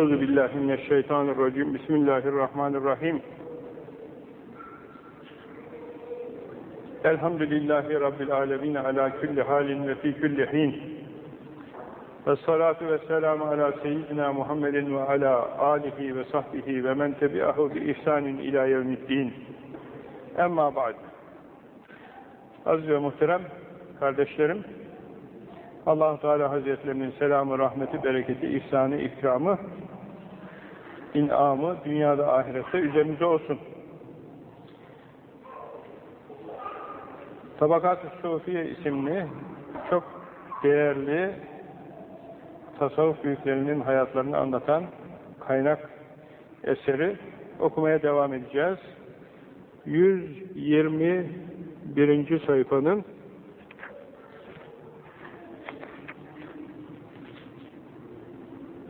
Euzu billahi mineşşeytanirracim. Bismillahirrahmanirrahim. Elhamdülillahi rabbil alamin ala kulli halin ve fi kulli hin. Ve salatu ve selamu ala seyyidina Muhammedin ve ala alihi ve sahbihi ve men tebi'ahu bi ihsanin ila yevmiddin. Emma ba'd. Aziz ve muhterem kardeşlerim, allah Teala Hazretlerinin selamı, rahmeti, bereketi, ihsanı, ikramı, inamı dünyada ahirette üzerimize olsun. Tabakat-ı Sufiye isimli çok değerli tasavvuf büyüklerinin hayatlarını anlatan kaynak eseri okumaya devam edeceğiz. 121. sayfanın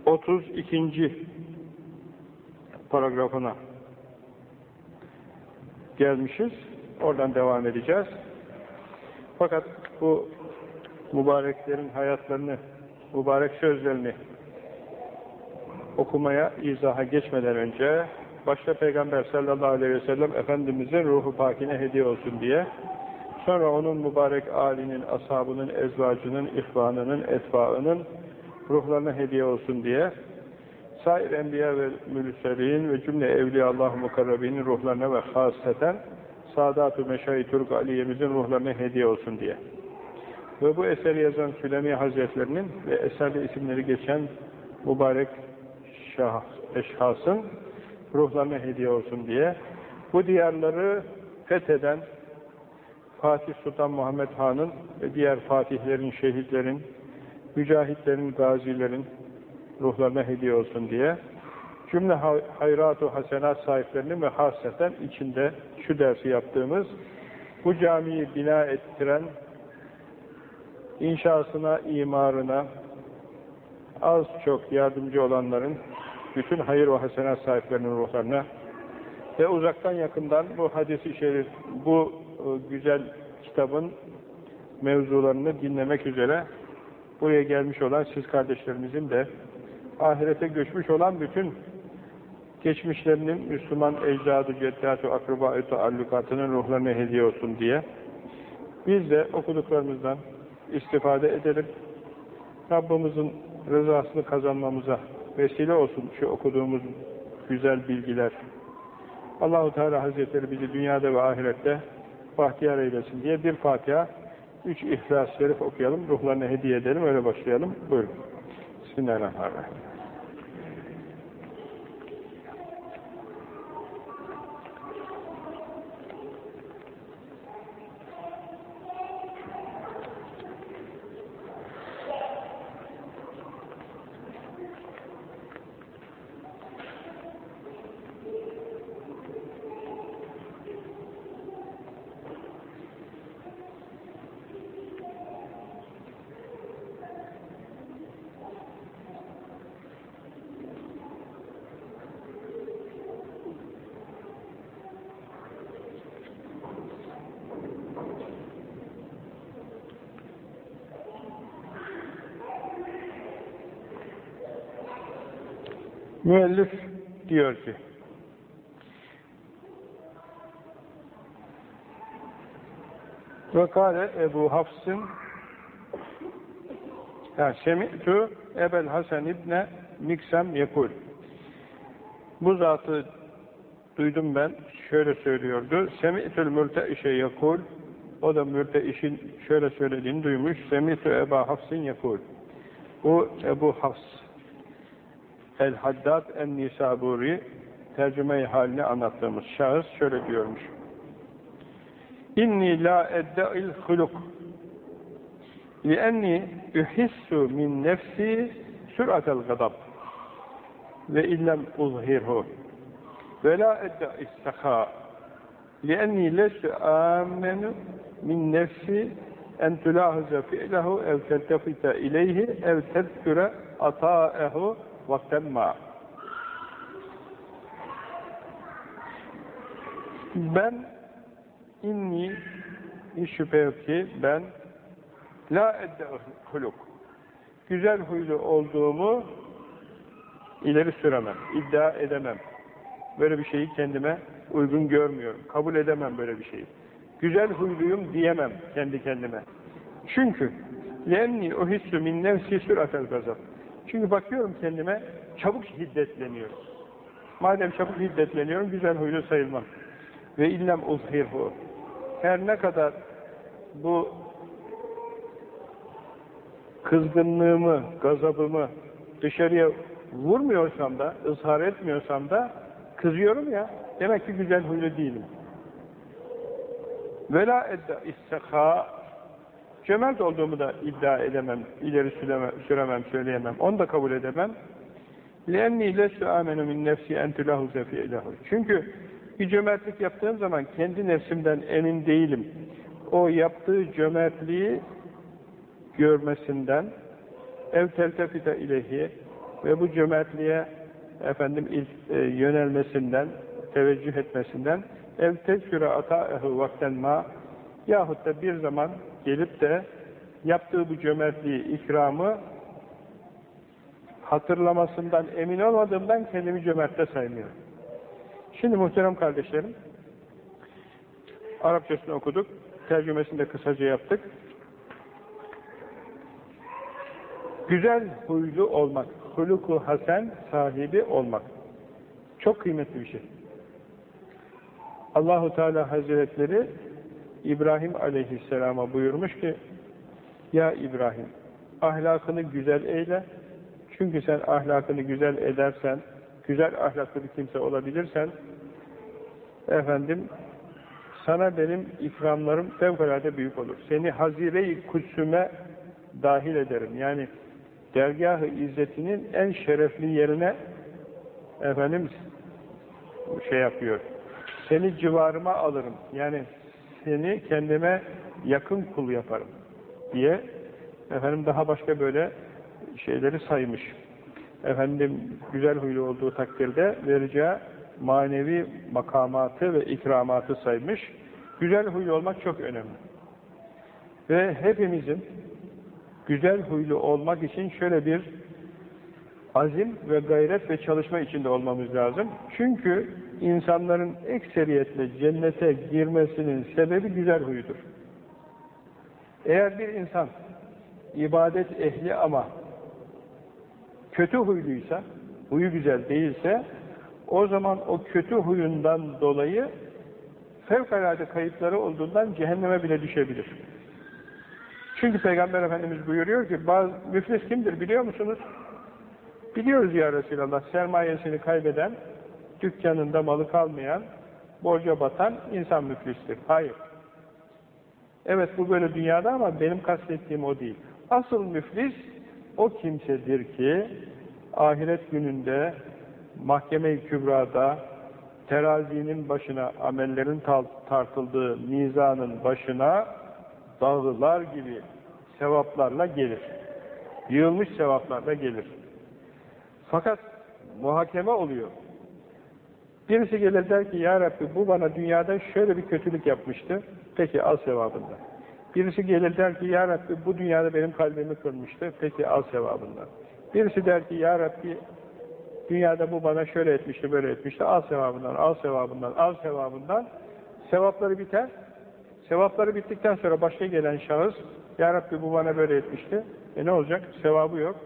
32. paragrafına gelmişiz. Oradan devam edeceğiz. Fakat bu mübareklerin hayatlarını, mübarek sözlerini okumaya, izaha geçmeden önce başta Peygamber sallallahu aleyhi ve sellem Efendimizin ruhu pakine hediye olsun diye sonra onun mübarek âlinin, ashabının, ezvacının, ihvanının, etbaının ruhlarına hediye olsun diye sair enbiya ve mürselin ve cümle evliyaullah mukarrabinin ruhlarına ve hasreten Sadat-ı Meşayi Turk Aliye'mizin ruhlarına hediye olsun diye. Ve bu eseri yazan Sülemi Hazretlerinin ve eserde isimleri geçen mübarek şah, eşhasın ruhlarına hediye olsun diye bu diyarları fetheden Fatih Sultan Muhammed Han'ın ve diğer fatihlerin, şehitlerin, mücahitlerin, gazilerin ruhlarına hediye olsun diye. Cümle hayrat-ı hasenat sahiplerinin ve hasreten içinde şu dersi yaptığımız bu camiyi bina ettiren inşasına, imarına az çok yardımcı olanların bütün hayır ve hasenat sahiplerinin ruhlarına ve uzaktan yakından bu hadisi şerif, bu güzel kitabın mevzularını dinlemek üzere buraya gelmiş olan siz kardeşlerimizin de ahirete göçmüş olan bütün geçmişlerinin Müslüman ecdadı, ceddatu, akraba, taallukatının ruhlarına hediye olsun diye biz de okuduklarımızdan istifade edelim. Rabbimizin rızasını kazanmamıza vesile olsun şu okuduğumuz güzel bilgiler. Allahu Teala Hazretleri bizi dünyada ve ahirette bahtiyar eylesin diye bir Fatiha, üç İhlas-ı Şerif okuyalım, ruhlarına hediye edelim, öyle başlayalım. Buyurun. Bismillahirrahmanirrahim. Müellif diyor ki ve kâle Ebu Hafs'ın yani Semi'tu Ebel Hasan İbne Miksem Yekul. Bu zatı duydum ben şöyle söylüyordu Semi'tül mürteişe Yekul. O da mürteişin şöyle söylediğini duymuş Semi'tu Eba Hafs'ın Yekul. Bu Ebu Hafs El-Haddad En-Nisaburi tercüme-i halini anlattığımız şahıs şöyle diyormuş. İnni la edde'il huluk. Lienni ühissu min nefsi süratel gadab. Ve illem uzhirhu. Ve la edde'is seka lienni lesu amenu min nefsi en tulahize fi'lehu ev teltefite ileyhi ev tedküre ata'ehu vaktemma. Ben inni hiç şüphe yok ki ben la edde huluk güzel huylu olduğumu ileri süremem, iddia edemem. Böyle bir şeyi kendime uygun görmüyorum. Kabul edemem böyle bir şeyi. Güzel huyluyum diyemem kendi kendime. Çünkü lenni uhissu min nefsi süratel gazab. Çünkü bakıyorum kendime çabuk hiddetleniyorum. Madem çabuk hiddetleniyorum güzel huylu sayılmam. Ve illem uzhirhu. Her ne kadar bu kızgınlığımı, gazabımı dışarıya vurmuyorsam da, ızhar etmiyorsam da kızıyorum ya, demek ki güzel huylu değilim. Vela edda isteka cömert olduğumu da iddia edemem, ileri süremem, süremem söyleyemem, onu da kabul edemem. لَاَنِّي لَسُ آمَنُ مِنْ نَفْسِ اَنْتُ لَهُ زَفِيَ Çünkü bir cömertlik yaptığım zaman kendi nefsimden emin değilim. O yaptığı cömertliği görmesinden ev teltefite ilehi ve bu cömertliğe efendim ilk, e, yönelmesinden, teveccüh etmesinden ev tezküre ata'ehu vakten ma yahut da bir zaman gelip de yaptığı bu cömertliği, ikramı hatırlamasından emin olmadığımdan kendimi cömertte saymıyorum. Şimdi muhterem kardeşlerim, Arapçasını okuduk, tercümesini de kısaca yaptık. Güzel huylu olmak, huluku hasen sahibi olmak. Çok kıymetli bir şey. Allahu Teala Hazretleri İbrahim Aleyhisselam'a buyurmuş ki Ya İbrahim ahlakını güzel eyle çünkü sen ahlakını güzel edersen güzel ahlaklı bir kimse olabilirsen efendim sana benim ikramlarım fevkalade büyük olur. Seni hazire-i kutsüme dahil ederim. Yani dergah-ı izzetinin en şerefli yerine efendim şey yapıyor. Seni civarıma alırım. Yani seni kendime yakın kul yaparım diye efendim daha başka böyle şeyleri saymış. Efendim güzel huylu olduğu takdirde vereceği manevi makamatı ve ikramatı saymış. Güzel huylu olmak çok önemli. Ve hepimizin güzel huylu olmak için şöyle bir azim ve gayret ve çalışma içinde olmamız lazım. Çünkü insanların ekseriyetle cennete girmesinin sebebi güzel huyudur. Eğer bir insan ibadet ehli ama kötü huyluysa, huyu güzel değilse, o zaman o kötü huyundan dolayı fevkalade kayıpları olduğundan cehenneme bile düşebilir. Çünkü Peygamber Efendimiz buyuruyor ki, bazı, müflis kimdir biliyor musunuz? Biliyoruz ya Resulallah, sermayesini kaybeden, dükkanında malı kalmayan, borca batan insan müflistir. Hayır. Evet bu böyle dünyada ama benim kastettiğim o değil. Asıl müflis o kimsedir ki ahiret gününde mahkeme-i kübrada terazinin başına amellerin tartıldığı mizanın başına dağlar gibi sevaplarla gelir. Yığılmış sevaplarla gelir. Fakat muhakeme oluyor. Birisi gelir der ki ya Rabbi bu bana dünyada şöyle bir kötülük yapmıştı. Peki al sevabından. Birisi gelir der ki ya Rabbi bu dünyada benim kalbimi kırmıştı. Peki al sevabından. Birisi der ki ya Rabbi dünyada bu bana şöyle etmişti böyle etmişti. Al sevabından, al sevabından, al sevabından. Sevapları biter. Sevapları bittikten sonra başka gelen şahıs ya Rabbi bu bana böyle etmişti. E ne olacak? Sevabı yok.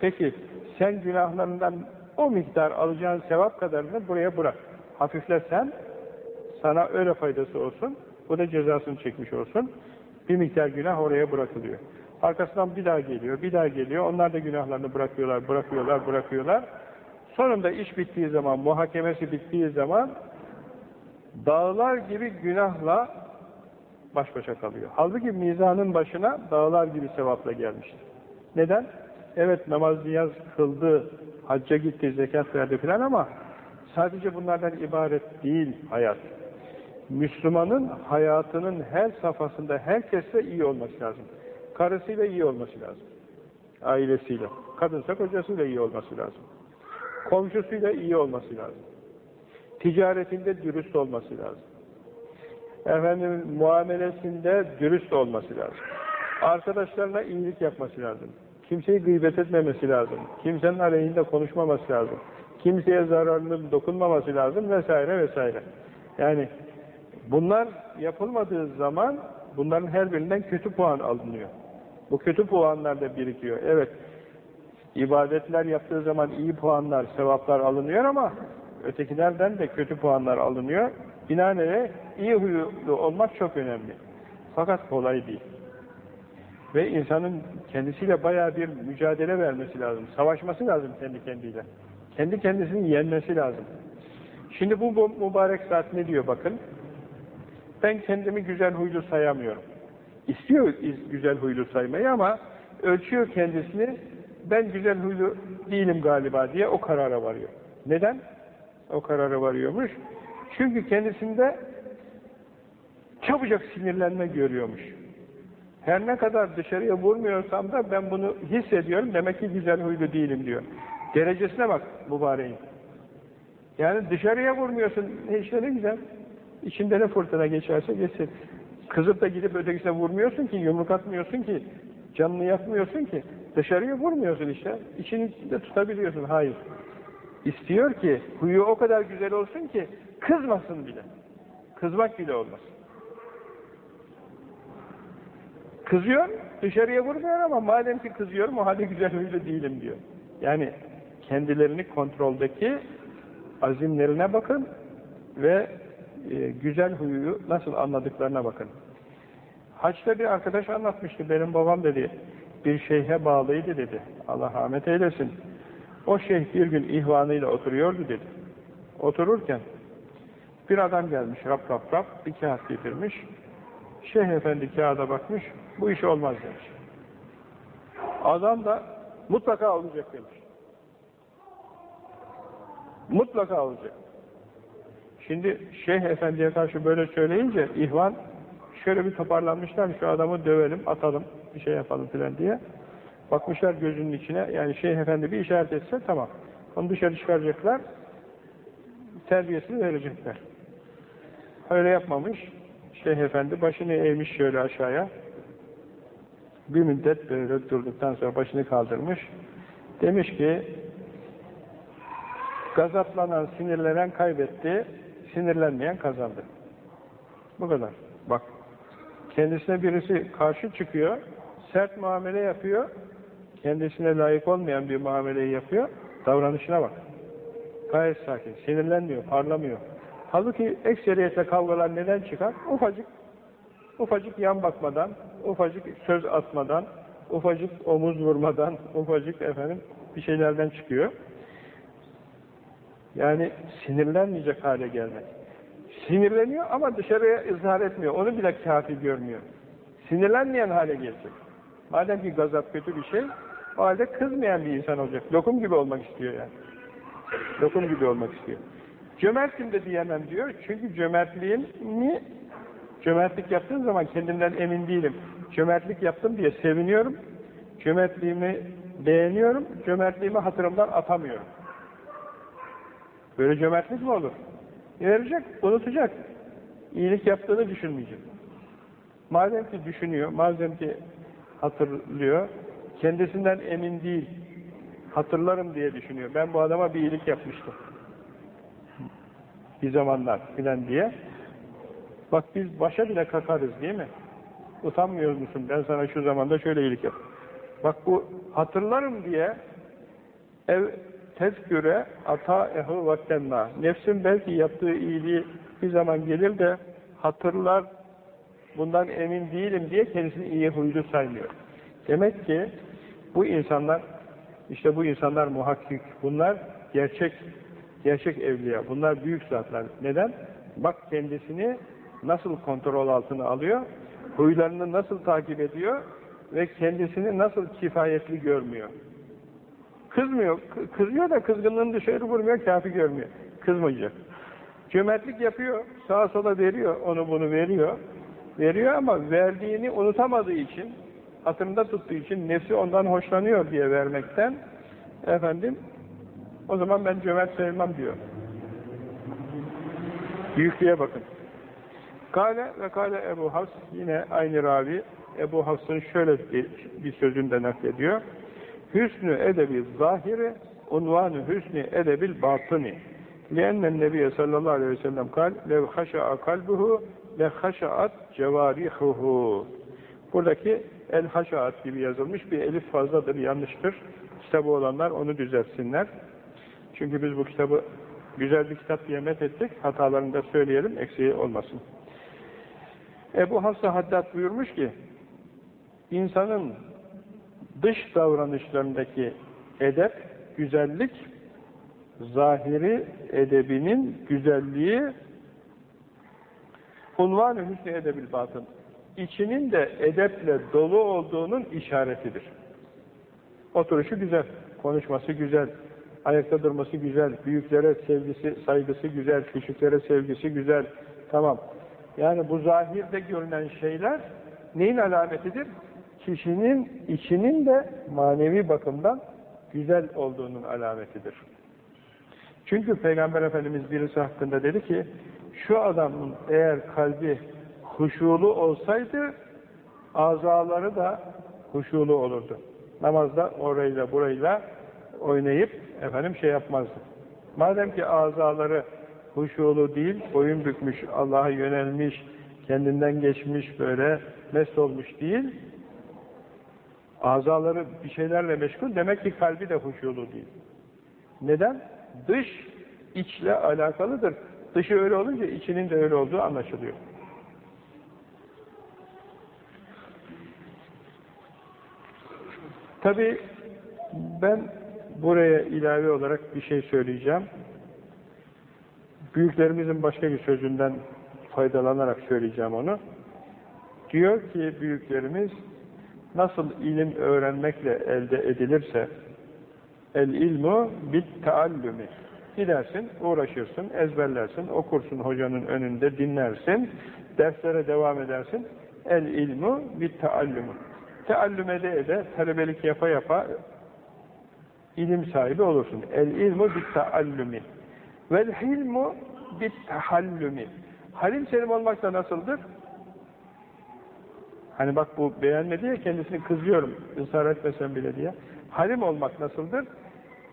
Peki sen günahlarından o miktar alacağın sevap kadarını buraya bırak. Hafiflersen sana öyle faydası olsun. Bu da cezasını çekmiş olsun. Bir miktar günah oraya bırakılıyor. Arkasından bir daha geliyor, bir daha geliyor. Onlar da günahlarını bırakıyorlar, bırakıyorlar, bırakıyorlar. Sonunda iş bittiği zaman, muhakemesi bittiği zaman dağlar gibi günahla baş başa kalıyor. Halbuki mizanın başına dağlar gibi sevapla gelmiştir. Neden? Evet namaz niyaz kıldı, hacca gitti, zekat verdi filan ama sadece bunlardan ibaret değil hayat. Müslümanın hayatının her safhasında herkesle iyi olması lazım. Karısıyla iyi olması lazım. Ailesiyle. Kadınsa kocasıyla iyi olması lazım. Komşusuyla iyi olması lazım. Ticaretinde dürüst olması lazım. Efendim muamelesinde dürüst olması lazım. Arkadaşlarına iyilik yapması lazım. Kimseyi gıybet etmemesi lazım. Kimsenin aleyhinde konuşmaması lazım. Kimseye zararının dokunmaması lazım vesaire vesaire. Yani bunlar yapılmadığı zaman bunların her birinden kötü puan alınıyor. Bu kötü puanlar da birikiyor. Evet, ibadetler yaptığı zaman iyi puanlar, sevaplar alınıyor ama ötekilerden de kötü puanlar alınıyor. Binaenaleyh iyi huylu olmak çok önemli. Fakat kolay değil. Ve insanın kendisiyle bayağı bir mücadele vermesi lazım. Savaşması lazım kendi kendiyle. Kendi kendisini yenmesi lazım. Şimdi bu, bu mübarek saat ne diyor bakın. Ben kendimi güzel huylu sayamıyorum. İstiyor güzel huylu saymayı ama ölçüyor kendisini. Ben güzel huylu değilim galiba diye o karara varıyor. Neden? O karara varıyormuş. Çünkü kendisinde çabucak sinirlenme görüyormuş. Her ne kadar dışarıya vurmuyorsam da ben bunu hissediyorum. Demek ki güzel huylu değilim diyor. Derecesine bak mübareğin. Yani dışarıya vurmuyorsun. E işte ne güzel. İçinde ne fırtına geçerse geçsin. Kızıp da gidip ötekisine vurmuyorsun ki, yumruk atmıyorsun ki, canını yakmıyorsun ki. Dışarıya vurmuyorsun işte. İçini de tutabiliyorsun. Hayır. İstiyor ki huyu o kadar güzel olsun ki kızmasın bile. Kızmak bile olmaz. Kızıyor, dışarıya vurmuyor ama madem ki kızıyorum o halde güzel huylu değilim diyor. Yani kendilerini kontroldeki azimlerine bakın ve e, güzel huyu nasıl anladıklarına bakın. Haçta bir arkadaş anlatmıştı, benim babam dedi, bir şeyhe bağlıydı dedi, Allah rahmet eylesin. O şeyh bir gün ihvanıyla oturuyordu dedi. Otururken bir adam gelmiş, rap rap rap, bir kağıt getirmiş. Şeyh efendi kağıda bakmış, bu iş olmaz demiş. Adam da mutlaka olacak demiş. Mutlaka olacak. Şimdi Şeyh Efendi'ye karşı böyle söyleyince ihvan şöyle bir toparlanmışlar, şu adamı dövelim, atalım, bir şey yapalım filan diye. Bakmışlar gözünün içine, yani Şeyh Efendi bir işaret etse tamam. Onu dışarı çıkaracaklar, terbiyesini verecekler. Öyle yapmamış. Şeyh Efendi başını eğmiş şöyle aşağıya. Bir müddet böyle durduktan sonra başını kaldırmış. Demiş ki, gazaplanan, sinirlenen kaybetti, sinirlenmeyen kazandı. Bu kadar. Bak, kendisine birisi karşı çıkıyor, sert muamele yapıyor, kendisine layık olmayan bir muameleyi yapıyor, davranışına bak. Gayet sakin, sinirlenmiyor, parlamıyor. Halbuki ekseriyetle kavgalar neden çıkar? Ufacık, ufacık yan bakmadan, ufacık söz atmadan, ufacık omuz vurmadan, ufacık efendim bir şeylerden çıkıyor. Yani sinirlenmeyecek hale gelmek. Sinirleniyor ama dışarıya ızhar etmiyor. Onu bile kafi görmüyor. Sinirlenmeyen hale gelecek. Madem ki gazap kötü bir şey, o halde kızmayan bir insan olacak. Lokum gibi olmak istiyor yani. Lokum gibi olmak istiyor. Cömertim de diyemem diyor. Çünkü cömertliğini cömertlik yaptığım zaman kendimden emin değilim. Cömertlik yaptım diye seviniyorum. Cömertliğimi beğeniyorum. Cömertliğimi hatırımdan atamıyorum. Böyle cömertlik mi olur? Verecek, unutacak. İyilik yaptığını düşünmeyecek. Madem ki düşünüyor, madem ki hatırlıyor, kendisinden emin değil, hatırlarım diye düşünüyor. Ben bu adama bir iyilik yapmıştım. Bir zamanlar filan diye. Bak biz başa bile kakarız değil mi? Utanmıyor musun? Ben sana şu zamanda şöyle iyilik yap. Bak bu hatırlarım diye ev tezküre ata ehu vaktenna. Nefsin belki yaptığı iyiliği bir zaman gelir de hatırlar, bundan emin değilim diye kendisini iyi huylu saymıyor. Demek ki bu insanlar, işte bu insanlar muhakkik, bunlar gerçek, gerçek evliya, bunlar büyük zatlar. Neden? Bak kendisini nasıl kontrol altına alıyor, huylarını nasıl takip ediyor ve kendisini nasıl kifayetli görmüyor. Kızmıyor. Kızıyor da kızgınlığını dışarı vurmuyor, kafi görmüyor. Kızmayacak. Cömertlik yapıyor, sağa sola veriyor, onu bunu veriyor. Veriyor ama verdiğini unutamadığı için, hatırında tuttuğu için, nefsi ondan hoşlanıyor diye vermekten, efendim, o zaman ben cömert sevmem diyor. Büyüklüğe bakın. Kale ve kale Ebu Hafs, yine aynı ravi, Ebu Hafs'ın şöyle bir, bir sözünde naklediyor. Hüsnü edebi zahiri, unvanı hüsnü edebil batıni. Liyennen nebiye sallallahu aleyhi ve sellem kal, haşa'a kalbuhu, le haşa'at cevarihuhu. Buradaki el haşaat gibi yazılmış bir elif fazladır, yanlıştır. Kitabı olanlar onu düzeltsinler. Çünkü biz bu kitabı güzel bir kitap diye met ettik. Hatalarını da söyleyelim, eksiği olmasın. Ebu Hafsa Haddad buyurmuş ki, insanın dış davranışlarındaki edep, güzellik, zahiri edebinin güzelliği, unvan-ı hüsnü edebil batın, içinin de edeple dolu olduğunun işaretidir. Oturuşu güzel, konuşması güzel, ayakta durması güzel, büyüklere sevgisi, saygısı güzel, küçüklere sevgisi güzel, tamam. Yani bu zahirde görünen şeyler neyin alametidir? Kişinin içinin de manevi bakımdan güzel olduğunun alametidir. Çünkü Peygamber Efendimiz birisi hakkında dedi ki, şu adamın eğer kalbi huşulu olsaydı, azaları da huşulu olurdu. Namazda orayla burayla oynayıp efendim şey yapmazdı. Madem ki azaları huşulu değil, boyun bükmüş, Allah'a yönelmiş, kendinden geçmiş böyle mest olmuş değil, azaları bir şeylerle meşgul, demek ki kalbi de huşulu değil. Neden? Dış, içle alakalıdır. Dışı öyle olunca içinin de öyle olduğu anlaşılıyor. Tabi ben buraya ilave olarak bir şey söyleyeceğim. Büyüklerimizin başka bir sözünden faydalanarak söyleyeceğim onu. Diyor ki büyüklerimiz, nasıl ilim öğrenmekle elde edilirse, el ilmu bit taallumi. Gidersin, uğraşırsın, ezberlersin, okursun hocanın önünde, dinlersin, derslere devam edersin. El ilmu bit taallumi. Teallüm ede ede, talebelik yapa yapa ilim sahibi olursun. El ilmu bit taallumi. Vel hilmu bit tahallumi. Halim selim olmak da nasıldır? Hani bak bu beğenmedi ya kendisini kızıyorum, ısrar etmesen bile diye. Halim olmak nasıldır?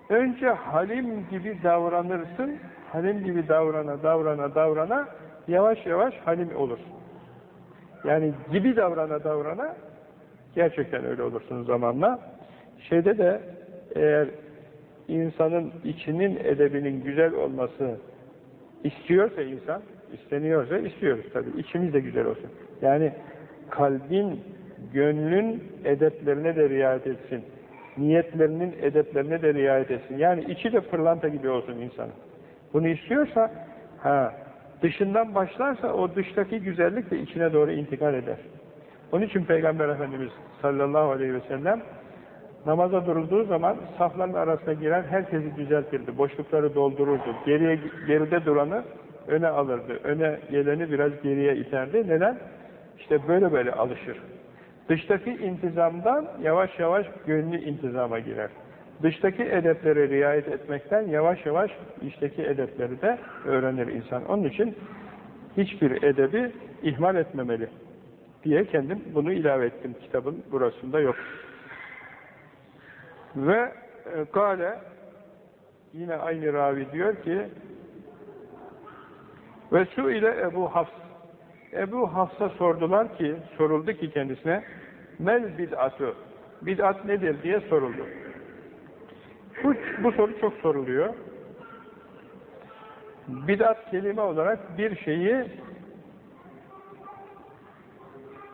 Önce halim gibi davranırsın, halim gibi davrana, davrana, davrana, yavaş yavaş halim olursun. Yani gibi davrana, davrana, gerçekten öyle olursun zamanla. Şeyde de eğer insanın içinin edebinin güzel olması istiyorsa insan, isteniyorsa istiyoruz tabii. İçimiz de güzel olsun. Yani kalbin, gönlün edeplerine de riayet etsin. Niyetlerinin edeplerine de riayet etsin. Yani içi de pırlanta gibi olsun insanın. Bunu istiyorsa, ha, dışından başlarsa o dıştaki güzellik de içine doğru intikal eder. Onun için Peygamber Efendimiz sallallahu aleyhi ve sellem namaza durulduğu zaman safların arasına giren herkesi düzeltirdi. Boşlukları doldururdu. Geriye, geride duranı öne alırdı. Öne geleni biraz geriye iterdi. Neden? İşte böyle böyle alışır. Dıştaki intizamdan yavaş yavaş gönlü intizama girer. Dıştaki edeplere riayet etmekten yavaş yavaş içteki edepleri de öğrenir insan. Onun için hiçbir edebi ihmal etmemeli diye kendim bunu ilave ettim. Kitabın burasında yok. Ve e, Gale yine aynı ravi diyor ki ve su ile Ebu Hafs Ebu Hafs'a sordular ki, soruldu ki kendisine mel bid'atü bid'at nedir diye soruldu. Bu, bu soru çok soruluyor. Bid'at kelime olarak bir şeyi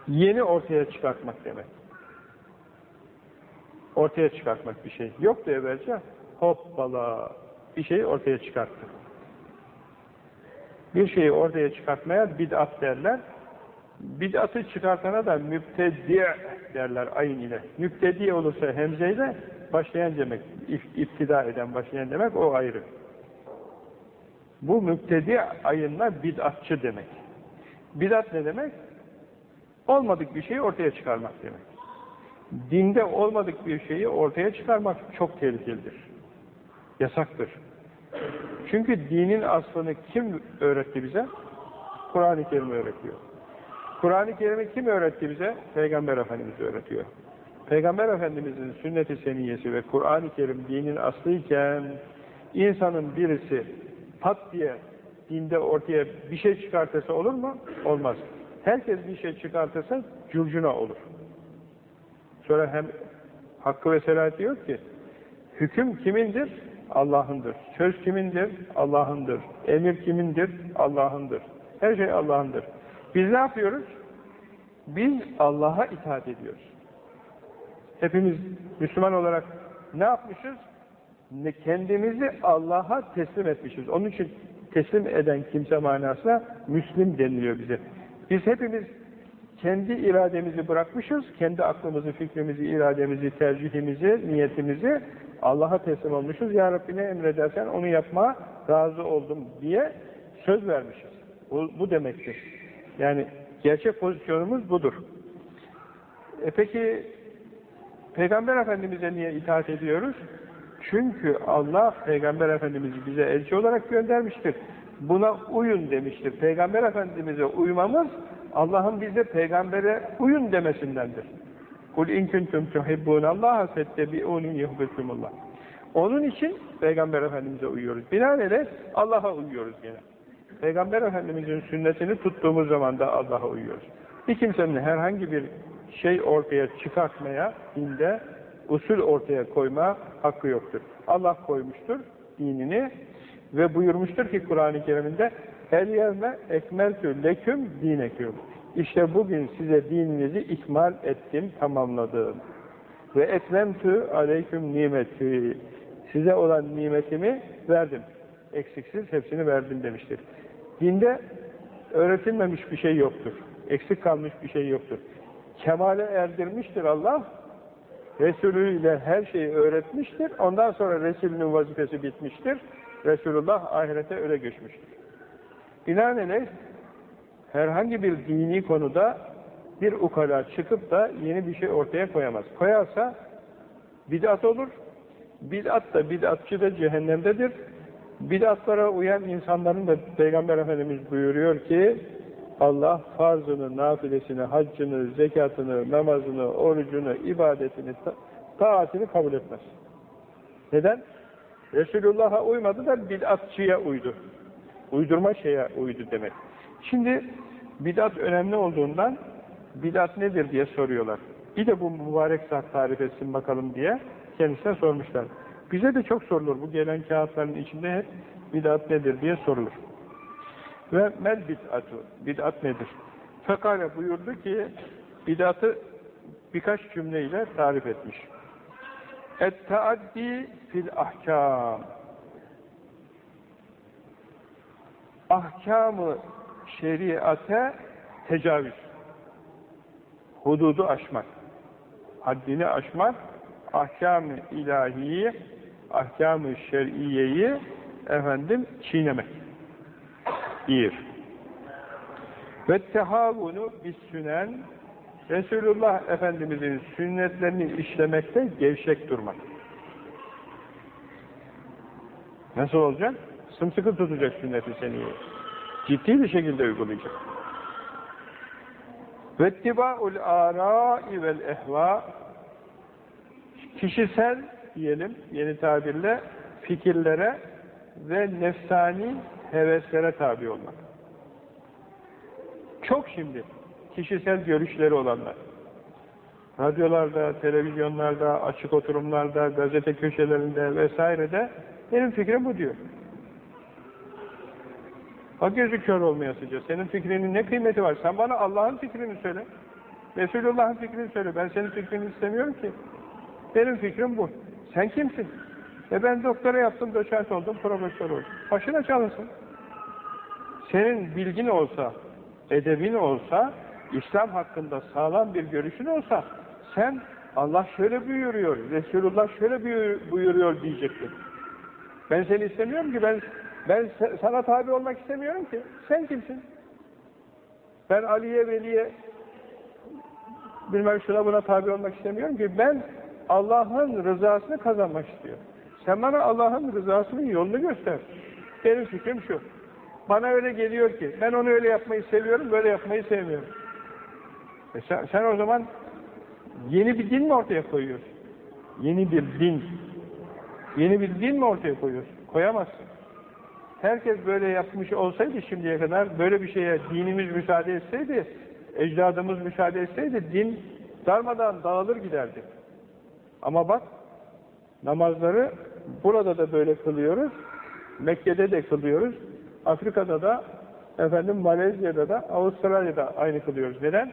yeni ortaya çıkartmak demek. Ortaya çıkartmak bir şey. Yoktu evvelce. Hoppala bir şeyi ortaya çıkarttı. Bir şeyi ortaya çıkartmaya bid'at derler. Bid'atı çıkartana da mübtedi derler ayın ile. Mübtedi olursa hemzeyle başlayan demek. İftida eden, başlayan demek o ayrı. Bu mübtedi ayınla bid'atçı demek. Bid'at ne demek? Olmadık bir şeyi ortaya çıkarmak demek. Dinde olmadık bir şeyi ortaya çıkarmak çok tehlikelidir. Yasaktır. Çünkü dinin aslını kim öğretti bize? Kur'an-ı Kerim öğretiyor. Kur'an-ı Kerim'i kim öğretti bize? Peygamber Efendimiz öğretiyor. Peygamber Efendimiz'in sünnet-i seniyesi ve Kur'an-ı Kerim dinin aslıyken insanın birisi pat diye dinde ortaya bir şey çıkartırsa olur mu? Olmaz. Herkes bir şey çıkartırsa curcuna olur. Sonra hem hakkı ve selahat diyor ki hüküm kimindir? Allah'ındır. Söz kimindir? Allah'ındır. Emir kimindir? Allah'ındır. Her şey Allah'ındır. Biz ne yapıyoruz? Biz Allah'a itaat ediyoruz. Hepimiz Müslüman olarak ne yapmışız? Kendimizi Allah'a teslim etmişiz. Onun için teslim eden kimse manasına Müslim deniliyor bize. Biz hepimiz kendi irademizi bırakmışız, kendi aklımızı, fikrimizi, irademizi, tercihimizi, niyetimizi Allah'a teslim olmuşuz. Ya Rabbi ne emredersen onu yapma razı oldum diye söz vermişiz. Bu, bu demektir. Yani gerçek pozisyonumuz budur. E peki Peygamber Efendimiz'e niye itaat ediyoruz? Çünkü Allah Peygamber Efendimiz'i bize elçi olarak göndermiştir. Buna uyun demiştir. Peygamber Efendimiz'e uymamız Allah'ın bize peygambere uyun demesindendir. Kul in kuntum tuhibbunallaha fettebi'uni yuhibbukumullah. Onun için Peygamber Efendimiz'e uyuyoruz. Binaenaleyh Allah'a uyuyoruz gene. Peygamber Efendimiz'in sünnetini tuttuğumuz zaman da Allah'a uyuyoruz. Bir kimsenin herhangi bir şey ortaya çıkartmaya, dinde usul ortaya koyma hakkı yoktur. Allah koymuştur dinini ve buyurmuştur ki Kur'an-ı Kerim'de El yevme ekmeltü leküm dineküm. İşte bugün size dininizi ikmal ettim, tamamladım. Ve etmemtü aleyküm nimeti. Size olan nimetimi verdim. Eksiksiz hepsini verdim demiştir. Dinde öğretilmemiş bir şey yoktur. Eksik kalmış bir şey yoktur. Kemale erdirmiştir Allah. Resulü ile her şeyi öğretmiştir. Ondan sonra Resulünün vazifesi bitmiştir. Resulullah ahirete öyle göçmüştür. Binaenaleyh herhangi bir dini konuda bir ukala çıkıp da yeni bir şey ortaya koyamaz. Koyarsa bid'at olur. Bid'at da bid'atçı da cehennemdedir. Bid'atlara uyan insanların da Peygamber Efendimiz buyuruyor ki Allah farzını, nafilesini, haccını, zekatını, namazını, orucunu, ibadetini, ta taatini kabul etmez. Neden? Resulullah'a uymadı da bid'atçıya uydu. Uydurma şeye uydu demek. Şimdi bidat önemli olduğundan bidat nedir diye soruyorlar. Bir de bu mübarek zat tarif etsin bakalım diye kendisine sormuşlar. Bize de çok sorulur. Bu gelen kağıtların içinde hep bidat nedir diye sorulur. Ve mel bid'atu. Bid'at nedir? Fekale buyurdu ki bid'atı birkaç cümleyle tarif etmiş. Et-taaddi fil ahkam. Ahkamı şeriate tecavüz. Hududu aşmak. Haddini aşmak. Ahkam-ı ilahiyi, ahkam-ı şer'iyeyi efendim çiğnemek. Bir. Ve tehavunu bis sünen Resulullah Efendimizin sünnetlerini işlemekte gevşek durmak. Nasıl olacak? Sımsıkı tutacak sünnet-i. Ciddi bir şekilde uygulayacak. Ârâ'i vel ehvâ kişisel diyelim yeni tabirle fikirlere ve nefsani heveslere tabi olmak. Çok şimdi kişisel görüşleri olanlar. Radyolarda, televizyonlarda, açık oturumlarda, gazete köşelerinde vesairede benim fikrim bu diyor. Ha gözü kör olmayasıca. Senin fikrinin ne kıymeti var? Sen bana Allah'ın fikrini söyle. Resulullah'ın fikrini söyle. Ben senin fikrini istemiyorum ki. Benim fikrim bu. Sen kimsin? E ben doktora yaptım, doçent oldum, profesör oldum. Başına çalışsın. Senin bilgin olsa, edebin olsa, İslam hakkında sağlam bir görüşün olsa, sen Allah şöyle buyuruyor, Resulullah şöyle buyuruyor diyecektin. Ben seni istemiyorum ki, ben ben sana tabi olmak istemiyorum ki. Sen kimsin? Ben Ali'ye, Veli'ye bilmem şuna buna tabi olmak istemiyorum ki. Ben Allah'ın rızasını kazanmak istiyorum. Sen bana Allah'ın rızasının yolunu göster. Benim fikrim şu. Bana öyle geliyor ki, ben onu öyle yapmayı seviyorum, böyle yapmayı sevmiyorum. E sen, sen o zaman Yeni bir din mi ortaya koyuyoruz? Yeni bir din. Yeni bir din mi ortaya koyuyoruz? Koyamazsın. Herkes böyle yapmış olsaydı şimdiye kadar, böyle bir şeye dinimiz müsaade etseydi, ecdadımız müsaade etseydi, din darmadan dağılır giderdi. Ama bak, namazları burada da böyle kılıyoruz, Mekke'de de kılıyoruz, Afrika'da da, efendim Malezya'da da, Avustralya'da aynı kılıyoruz. Neden?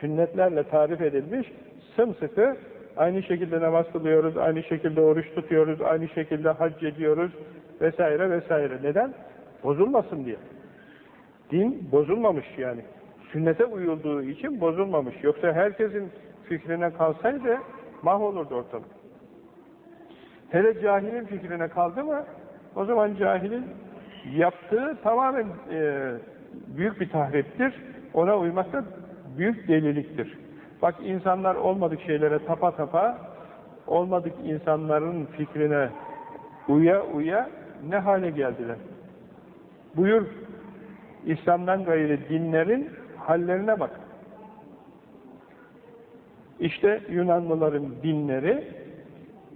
Sünnetlerle tarif edilmiş, sımsıkı, aynı şekilde namaz kılıyoruz, aynı şekilde oruç tutuyoruz, aynı şekilde hac ediyoruz, vesaire vesaire. Neden? Bozulmasın diye. Din bozulmamış yani. Sünnete uyulduğu için bozulmamış. Yoksa herkesin fikrine kalsaydı mahvolurdu ortalık. Hele cahilin fikrine kaldı mı o zaman cahilin yaptığı tamamen e, büyük bir tahriptir. Ona uymak da büyük deliliktir. Bak insanlar olmadık şeylere tapa tapa olmadık insanların fikrine uya uya ne hale geldiler? Buyur, İslam'dan gayrı dinlerin hallerine bak. İşte Yunanlıların dinleri,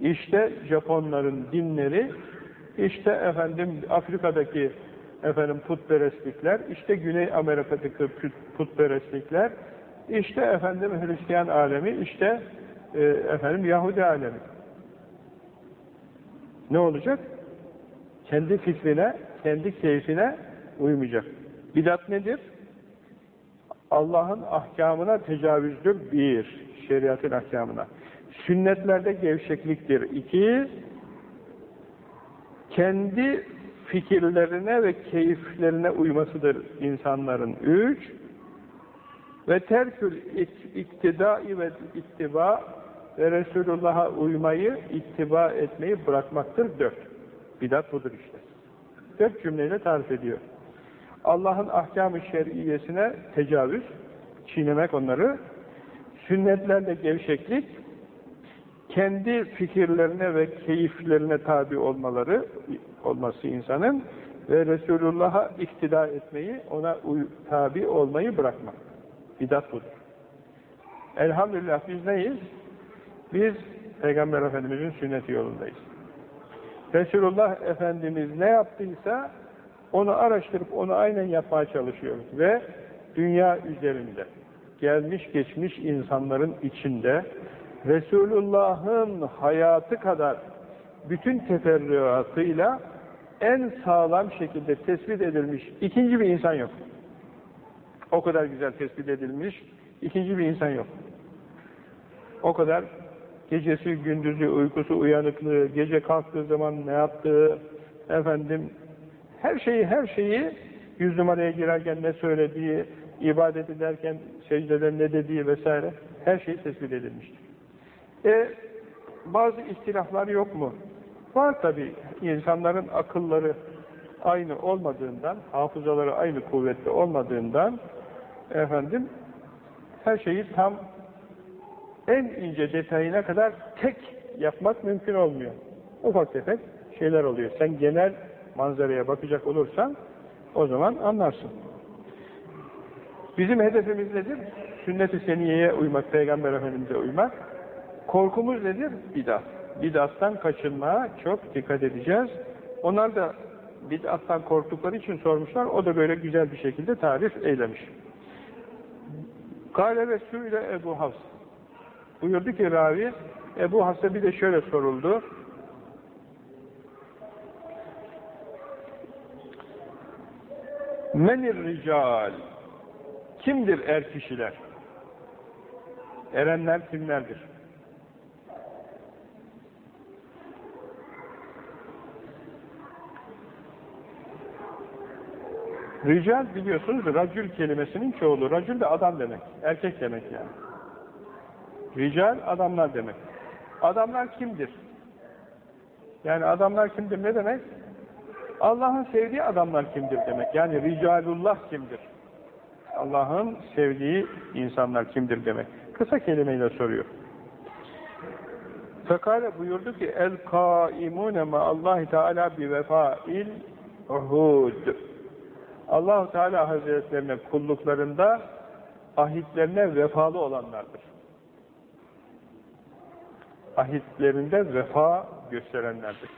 işte Japonların dinleri, işte efendim Afrika'daki efendim putperestlikler, işte Güney Amerika'daki putperestlikler, işte efendim Hristiyan alemi, işte e, efendim Yahudi alemi. Ne olacak? kendi fikrine, kendi keyfine uymayacak. Bidat nedir? Allah'ın ahkamına tecavüzdür. Bir, şeriatın ahkamına. Sünnetlerde gevşekliktir. İki, kendi fikirlerine ve keyiflerine uymasıdır insanların. Üç, ve terkül iktidai ve ittiba ve Resulullah'a uymayı, ittiba etmeyi bırakmaktır. Dört. Bidat budur işte. Dört cümleyle tarif ediyor. Allah'ın ahkam-ı şer'iyesine tecavüz, çiğnemek onları, sünnetlerle gevşeklik, kendi fikirlerine ve keyiflerine tabi olmaları, olması insanın ve Resulullah'a iktida etmeyi, ona tabi olmayı bırakmak. Bidat budur. Elhamdülillah biz neyiz? Biz Peygamber Efendimiz'in sünneti yolundayız. Resulullah Efendimiz ne yaptıysa onu araştırıp onu aynen yapmaya çalışıyoruz. Ve dünya üzerinde gelmiş geçmiş insanların içinde Resulullah'ın hayatı kadar bütün teferruatıyla en sağlam şekilde tespit edilmiş ikinci bir insan yok. O kadar güzel tespit edilmiş ikinci bir insan yok. O kadar gecesi, gündüzü, uykusu, uyanıklığı, gece kalktığı zaman ne yaptığı, efendim, her şeyi, her şeyi yüz numaraya girerken ne söylediği, ibadet ederken secdeden ne dediği vesaire, her şey tespit edilmiştir. E, bazı ihtilaflar yok mu? Var tabi. insanların akılları aynı olmadığından, hafızaları aynı kuvvetli olmadığından, efendim, her şeyi tam en ince detayına kadar tek yapmak mümkün olmuyor. Ufak tefek şeyler oluyor. Sen genel manzaraya bakacak olursan o zaman anlarsın. Bizim hedefimiz nedir? Sünnet-i seniyeye uymak, Peygamber Efendimiz'e uymak. Korkumuz nedir? Bidat. Bidattan kaçınmaya çok dikkat edeceğiz. Onlar da bid'attan korktukları için sormuşlar. O da böyle güzel bir şekilde tarif eylemiş. Kale ve ile Ebu Hafs. Buyurdu ki ravi, Ebu Hasan bir de şöyle soruldu. Menir rical? Kimdir er kişiler? Erenler kimlerdir? Rical biliyorsunuz racül kelimesinin çoğulu. Racül de adam demek. Erkek demek yani. Rical adamlar demek. Adamlar kimdir? Yani adamlar kimdir ne demek? Allah'ın sevdiği adamlar kimdir demek. Yani ricalullah kimdir? Allah'ın sevdiği insanlar kimdir demek. Kısa kelimeyle soruyor. Fekale buyurdu ki el kaimune ma Allah Teala bi vefail uhud. Allah Teala Hazretlerine kulluklarında ahitlerine vefalı olanlardır. ahitlerinde vefa gösterenlerdir.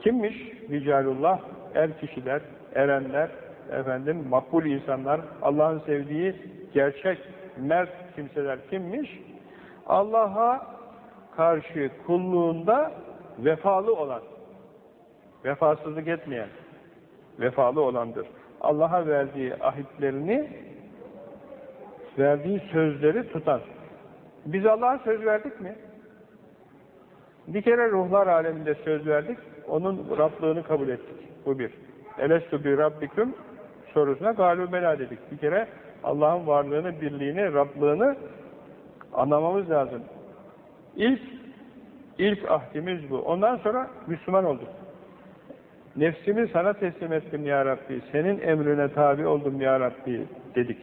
Kimmiş? Ricalullah, er kişiler, erenler, efendim makbul insanlar, Allah'ın sevdiği gerçek, mert kimseler kimmiş? Allah'a karşı kulluğunda vefalı olan, vefasızlık etmeyen, vefalı olandır. Allah'a verdiği ahitlerini, verdiği sözleri tutan. Biz Allah'a söz verdik mi? Bir kere ruhlar aleminde söz verdik, onun Rablığını kabul ettik. Bu bir. Elestu bi Rabbiküm sorusuna galü bela dedik. Bir kere Allah'ın varlığını, birliğini, Rablığını anlamamız lazım. İlk, ilk ahdimiz bu. Ondan sonra Müslüman olduk. Nefsimi sana teslim ettim ya Rabbi, senin emrine tabi oldum ya Rabbi dedik.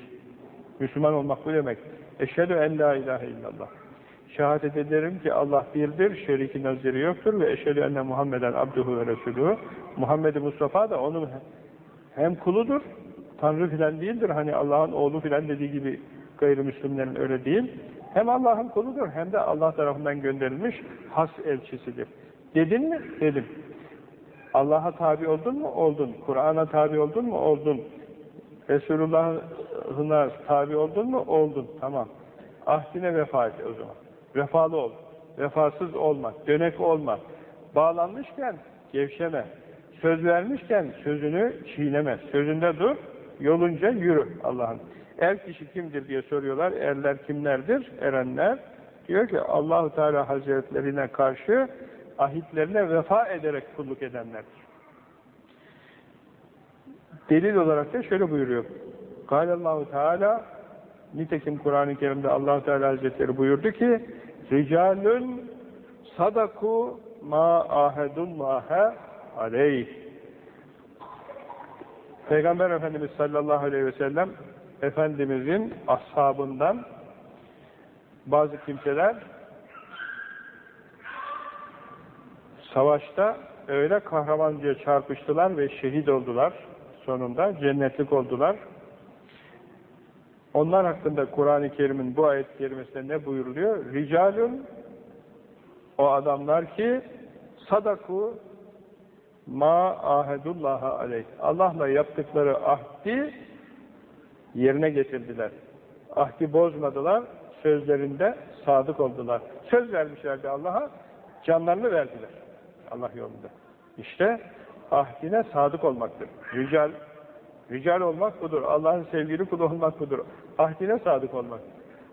Müslüman olmak bu demek. Eşhedü en la ilahe illallah. Şehadet ederim ki Allah birdir, şeriki naziri yoktur ve eşhedü enne Muhammeden abduhu ve resulühü. muhammed Mustafa da onun hem kuludur, Tanrı filan değildir. Hani Allah'ın oğlu filan dediği gibi gayrimüslimlerin öyle değil. Hem Allah'ın kuludur hem de Allah tarafından gönderilmiş has elçisidir. Dedin mi? Dedim. Allah'a tabi oldun mu? Oldun. Kur'an'a tabi oldun mu? Oldun. Resulullah'ına tabi oldun mu? Oldun. Tamam. Ahdine vefa et o zaman. Vefalı ol. Vefasız olma. Dönek olma. Bağlanmışken gevşeme. Söz vermişken sözünü çiğneme. Sözünde dur. Yolunca yürü Allah'ın. Er kişi kimdir diye soruyorlar. Erler kimlerdir? Erenler. Diyor ki Allahu Teala Hazretlerine karşı ahitlerine vefa ederek kulluk edenlerdir. Delil olarak da şöyle buyuruyor. Allahu Teala nitekim Kur'an-ı Kerim'de allah Teala Hazretleri buyurdu ki Ricalün sadaku ma ahedullaha aleyh Peygamber Efendimiz sallallahu aleyhi ve sellem Efendimizin ashabından bazı kimseler savaşta öyle kahramanca çarpıştılar ve şehit oldular sonunda, cennetlik oldular. Onlar hakkında Kur'an-ı Kerim'in bu ayet-i kerimesinde ne buyuruluyor? Ricalun o adamlar ki sadaku ma ahedullaha aleyh. Allah'la yaptıkları ahdi yerine getirdiler. Ahdi bozmadılar, sözlerinde sadık oldular. Söz vermişlerdi Allah'a, canlarını verdiler. Allah yolunda. İşte ahdine sadık olmaktır. Rical, rical olmak budur. Allah'ın sevgili kulu olmak budur. Ahdine sadık olmak.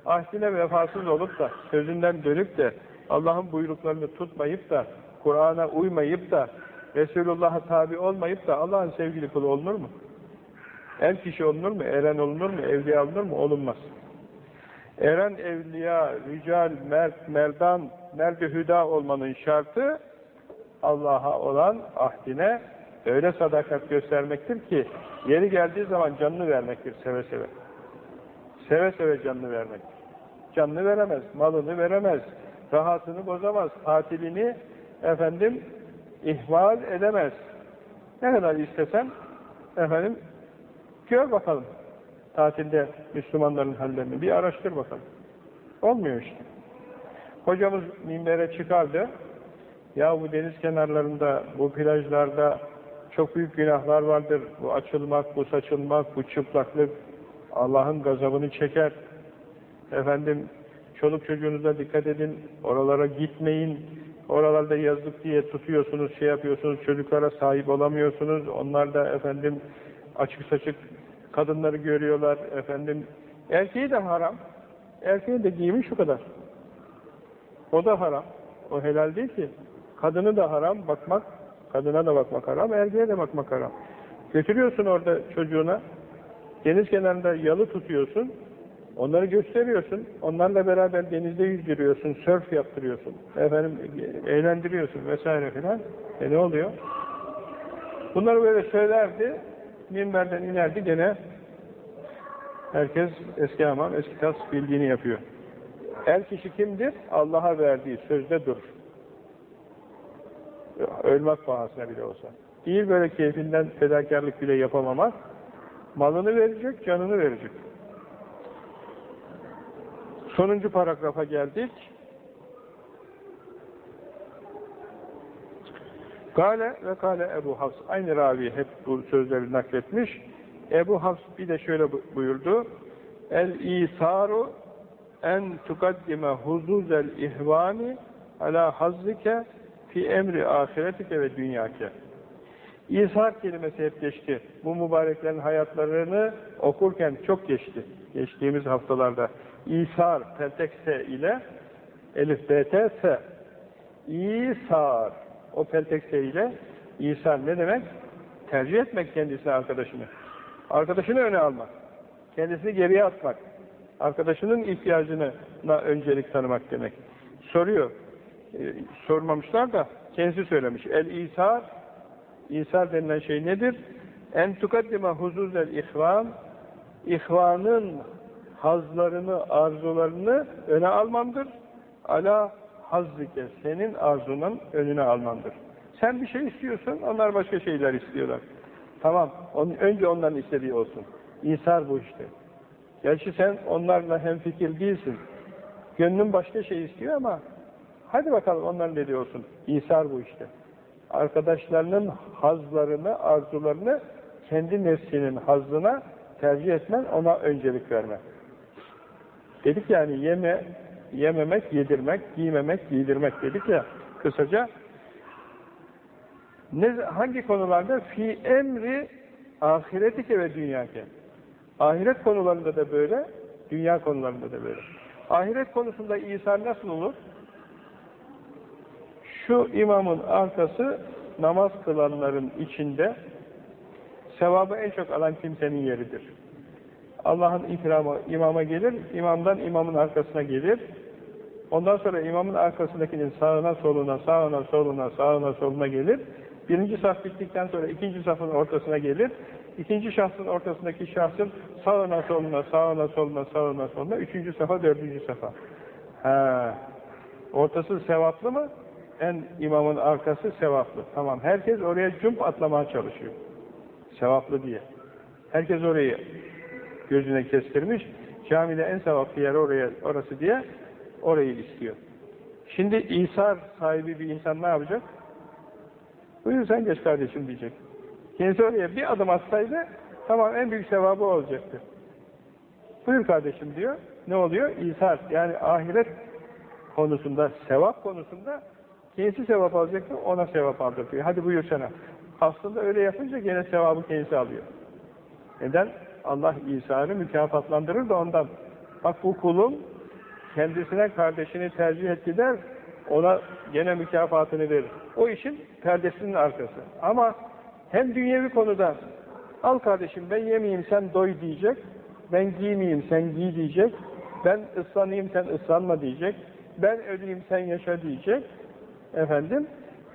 Ahdine vefasız olup da, sözünden dönüp de, Allah'ın buyruklarını tutmayıp da, Kur'an'a uymayıp da, Resulullah'a tabi olmayıp da Allah'ın sevgili kulu olunur mu? El kişi olunur mu? Eren olunur mu? Evliya olunur mu? Olunmaz. Eren evliya, rical, mert, merdan, merd hüda olmanın şartı Allah'a olan ahdine öyle sadakat göstermektir ki yeri geldiği zaman canını vermektir seve seve. Seve seve canını vermektir. Canını veremez, malını veremez, rahatını bozamaz, tatilini efendim ihmal edemez. Ne kadar istesen efendim gör bakalım tatilde Müslümanların hallerini bir araştır bakalım. Olmuyor işte. Hocamız minbere çıkardı. Ya bu deniz kenarlarında, bu plajlarda çok büyük günahlar vardır. Bu açılmak, bu saçılmak, bu çıplaklık Allah'ın gazabını çeker. Efendim, çoluk çocuğunuza dikkat edin, oralara gitmeyin. Oralarda yazlık diye tutuyorsunuz, şey yapıyorsunuz, çocuklara sahip olamıyorsunuz. Onlar da efendim açık saçık kadınları görüyorlar. Efendim, erkeği de haram. Erkeği de giymiş şu kadar. O da haram. O helal değil ki. Kadını da haram bakmak, kadına da bakmak haram, erkeğe de bakmak haram. Götürüyorsun orada çocuğuna, deniz kenarında yalı tutuyorsun, onları gösteriyorsun, onlarla beraber denizde yüzdürüyorsun, sörf yaptırıyorsun, efendim eğlendiriyorsun vesaire filan. E ne oluyor? Bunları böyle söylerdi, minberden inerdi gene herkes eski hamam, eski tas bildiğini yapıyor. El kişi kimdir? Allah'a verdiği sözde dur ölmek pahasına bile olsa. Değil böyle keyfinden fedakarlık bile yapamamak, malını verecek, canını verecek. Sonuncu paragrafa geldik. Kale ve kale Ebu Hafs. Aynı ravi hep bu sözleri nakletmiş. Ebu Hafs bir de şöyle buyurdu. El isaru en tukaddime huzuzel ihvani ala hazzike fi emri ahiretike ve dünyake. İshar kelimesi hep geçti. Bu mübareklerin hayatlarını okurken çok geçti. Geçtiğimiz haftalarda. İsar, peltekse ile elif, bt. İsar. O peltekse ile İsar ne demek? Tercih etmek kendisine arkadaşını. Arkadaşını öne almak. Kendisini geriye atmak. Arkadaşının ihtiyacına öncelik tanımak demek. Soruyor. Ee, sormamışlar da kendisi söylemiş. El-İsar İsar denilen şey nedir? En tukaddime huzuzel ihvan ihvanın hazlarını, arzularını öne almandır. Ala hazzike, senin arzunun önüne almandır. Sen bir şey istiyorsun, onlar başka şeyler istiyorlar. Tamam, onun, önce onların istediği olsun. İsar bu işte. Gerçi sen onlarla hemfikir değilsin. Gönlün başka şey istiyor ama hadi bakalım onların dediği olsun. İsar bu işte. Arkadaşlarının hazlarını, arzularını kendi nefsinin hazzına tercih etmen, ona öncelik verme. Dedik yani yeme, yememek, yedirmek, giymemek, giydirmek dedik ya kısaca. Ne, hangi konularda? Fi emri ahiretike ve dünyake. Ahiret konularında da böyle, dünya konularında da böyle. Ahiret konusunda İsa nasıl olur? Şu imamın arkası namaz kılanların içinde sevabı en çok alan kimsenin yeridir. Allah'ın ikramı imama gelir, imamdan imamın arkasına gelir. Ondan sonra imamın arkasındakinin sağına soluna, sağına soluna, sağına soluna gelir. Birinci saf bittikten sonra ikinci safın ortasına gelir. İkinci şahsın ortasındaki şahsın sağına soluna, sağına soluna, sağına soluna, üçüncü safa, dördüncü safa. Ha. Ortası sevaplı mı? En imamın arkası sevaplı. Tamam. Herkes oraya cump atlamaya çalışıyor. Sevaplı diye. Herkes orayı gözüne kestirmiş. Camide en sevaplı yer oraya, orası diye orayı istiyor. Şimdi İsar sahibi bir insan ne yapacak? Buyur sen geç kardeşim diyecek. Kendisi oraya bir adım atsaydı tamam en büyük sevabı olacaktı. Buyur kardeşim diyor. Ne oluyor? İsar. Yani ahiret konusunda, sevap konusunda kendisi sevap alacaktı, ona sevap aldırtıyor. Hadi buyur sana. Aslında öyle yapınca gene sevabı kendisi alıyor. Neden? Allah İsa'yı mükafatlandırır da ondan. Bak bu kulum kendisine kardeşini tercih etti der, ona gene mükafatını verir. O işin perdesinin arkası. Ama hem dünyevi konuda al kardeşim ben yemeyeyim sen doy diyecek, ben giymeyeyim sen giy diyecek, ben ıslanayım sen ıslanma diyecek, ben öleyim sen yaşa diyecek, efendim,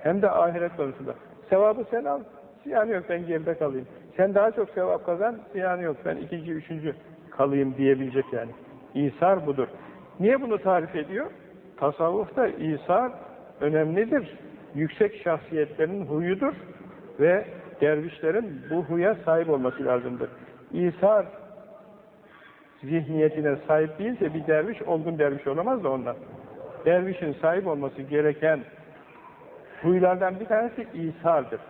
hem de ahiret konusunda. Sevabı sen al, ziyanı yok ben geride kalayım. Sen daha çok sevap kazan, ziyanı yok ben ikinci, üçüncü kalayım diyebilecek yani. İsar budur. Niye bunu tarif ediyor? Tasavvufta İsar önemlidir. Yüksek şahsiyetlerin huyudur ve dervişlerin bu huya sahip olması lazımdır. İsar zihniyetine sahip değilse bir derviş olgun derviş olamaz da ondan. Dervişin sahip olması gereken huylardan bir tanesi İsa'dır.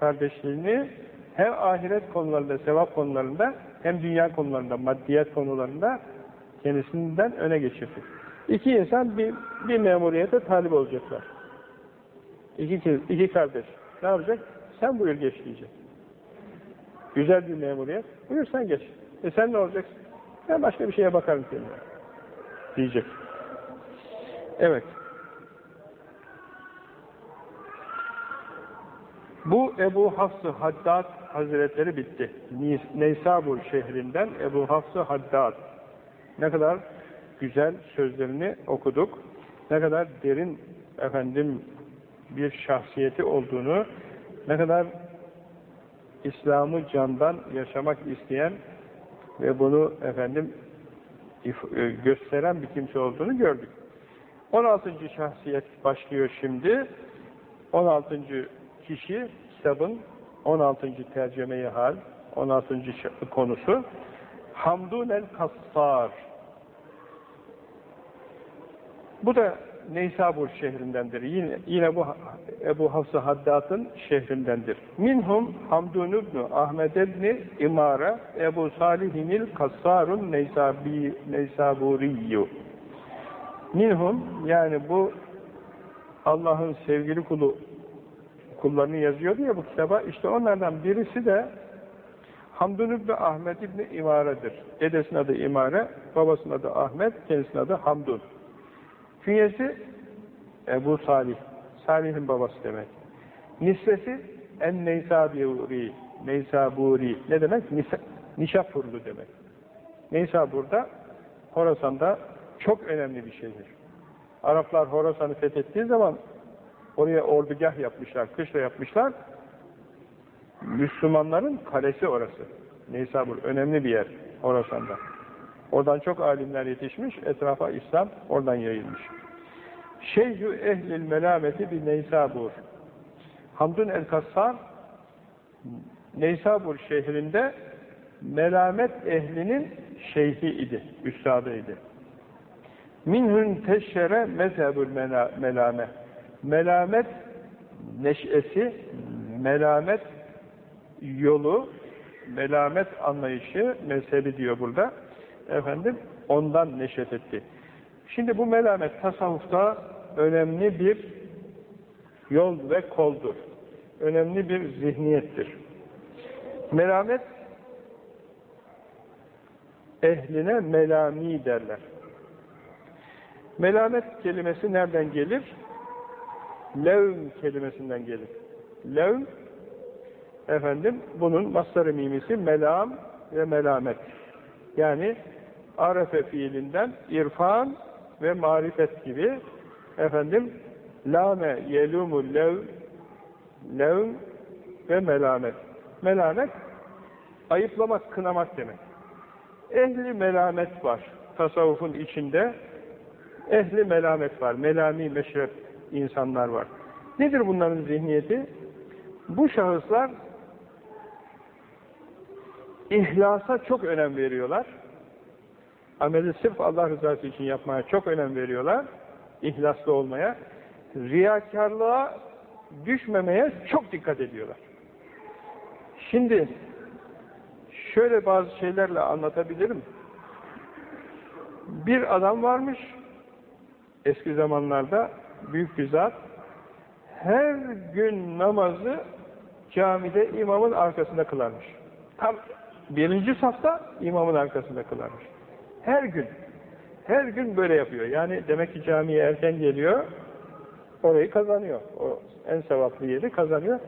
Kardeşliğini hem ahiret konularında, sevap konularında hem dünya konularında, maddiyat konularında kendisinden öne geçirdi. İki insan bir, bir memuriyete talip olacaklar. İki, iki kardeş. Ne yapacak? Sen buyur geç diyecek. Güzel bir memuriyet. Buyur sen geç. E sen ne olacaksın? Ben başka bir şeye bakarım kendime. Diyecek. Evet. Bu Ebu Hafs-ı Haddad Hazretleri bitti. Neysabur şehrinden Ebu Hafs-ı Haddad. Ne kadar güzel sözlerini okuduk. Ne kadar derin efendim bir şahsiyeti olduğunu, ne kadar İslam'ı candan yaşamak isteyen ve bunu efendim e, gösteren bir kimse olduğunu gördük. 16. şahsiyet başlıyor şimdi. 16. kişi kitabın 16. tercemeyi hal, 16. konusu Hamdun el Kassar. Bu da Neysabur şehrindendir. Yine, yine bu Ebu Hafsa Haddad'ın şehrindendir. Minhum Hamdun ibn Ahmed ibn İmare Ebu Salihinil Kassarun Neysabi, Neysaburiyyü. Minhum yani bu Allah'ın sevgili kulu kullarını yazıyordu ya bu kitaba. İşte onlardan birisi de Hamdun İbni Ahmet İbni İmare'dir. Dedesinin adı İmare, babasının adı Ahmet, kendisinin adı Hamdun. Künyesi Ebu Salih. Salih'in babası demek. Nisvesi En Neysaburi. Neysaburi. Ne demek? Nisa, Nişapurlu demek. Neysabur'da Horasan'da çok önemli bir şehir. Araplar Horasan'ı fethettiği zaman oraya ordugah yapmışlar, kışla yapmışlar. Müslümanların kalesi orası. Neysabur önemli bir yer Horasan'da. Oradan çok alimler yetişmiş, etrafa İslam oradan yayılmış. Şeyhü ehlil melameti bir Neysabur. Hamdun el-Kassar Neysabur şehrinde melamet ehlinin şeyhi idi, üstadıydı. Minhün teşşere mezhebül melame. Melamet neşesi, melamet yolu, melamet anlayışı, mezhebi diyor burada. Efendim, ondan neşet etti. Şimdi bu melamet tasavvufta önemli bir yol ve koldur. Önemli bir zihniyettir. Melamet ehline melami derler. Melamet kelimesi nereden gelir? Levm kelimesinden gelir. Levm efendim bunun mastarı mimisi melam ve melamet. Yani arefe fiilinden irfan ve marifet gibi efendim lame yelumu lev levm ve melamet. Melamet ayıplamak, kınamak demek. Ehli melamet var. Tasavvufun içinde ehli melamet var. Melami meşrep insanlar var. Nedir bunların zihniyeti? Bu şahıslar İhlasa çok önem veriyorlar. Ameli sırf Allah rızası için yapmaya çok önem veriyorlar. İhlaslı olmaya. Riyakarlığa düşmemeye çok dikkat ediyorlar. Şimdi şöyle bazı şeylerle anlatabilirim. Bir adam varmış eski zamanlarda büyük bir zat her gün namazı camide imamın arkasında kılarmış. Tam birinci safta imamın arkasında kılarmış. Her gün. Her gün böyle yapıyor. Yani demek ki camiye erken geliyor, orayı kazanıyor. O en sevaplı yeri kazanıyor.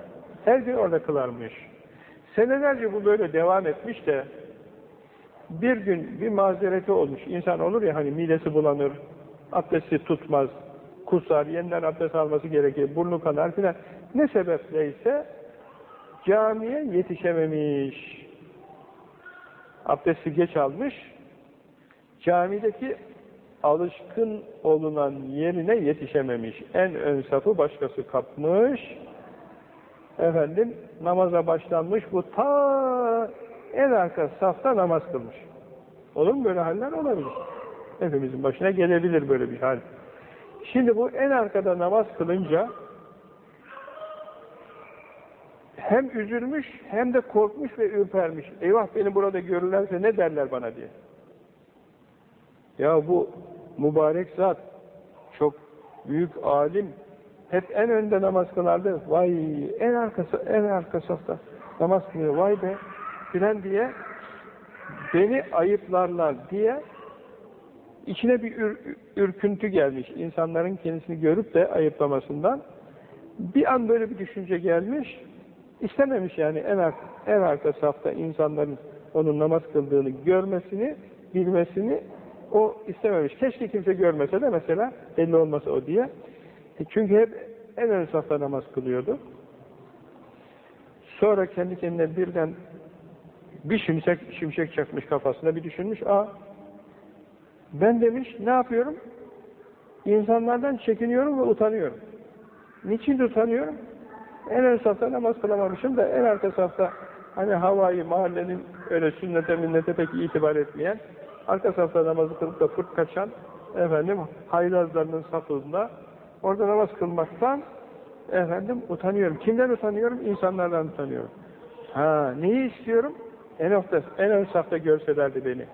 Her gün orada kılarmış. Senelerce bu böyle devam etmiş de bir gün bir mazereti olmuş. İnsan olur ya hani midesi bulanır, abdesti tutmaz, kusar, yeniden abdest alması gerekir, burnu kanar filan. Ne sebepleyse camiye yetişememiş. Abdesti geç almış. Camideki alışkın olunan yerine yetişememiş. En ön safı başkası kapmış. Efendim namaza başlanmış. Bu ta en arka safta namaz kılmış. Olur mu böyle haller? Olabilir. Hepimizin başına gelebilir böyle bir hal. Şimdi bu en arkada namaz kılınca hem üzülmüş hem de korkmuş ve ürpermiş. Eyvah beni burada görürlerse ne derler bana diye. Ya bu mübarek zat çok büyük alim hep en önde namaz kılardı. Vay en arkası en arka safta namaz kılıyor. Vay be filan diye beni ayıplarlar diye içine bir ür, ürküntü gelmiş. insanların kendisini görüp de ayıplamasından. Bir an böyle bir düşünce gelmiş. İstememiş yani en, ar en arka safta insanların onun namaz kıldığını görmesini, bilmesini o istememiş. Keşke kimse görmese de mesela belli olmasa o diye. E çünkü hep en ön safta namaz kılıyordu. Sonra kendi kendine birden bir şimşek, şimşek çakmış kafasına bir düşünmüş. Aa ben demiş ne yapıyorum? İnsanlardan çekiniyorum ve utanıyorum. Niçin utanıyorum? En ön safta namaz kılamamışım da en arka safta hani havayı mahallenin öyle sünnete minnete pek itibar etmeyen arka safta namazı kılıp da fırt kaçan efendim haylazlarının safında orada namaz kılmaktan efendim utanıyorum. Kimden utanıyorum? İnsanlardan utanıyorum. Ha, neyi istiyorum? En, orta, en ön safta görselerdi beni.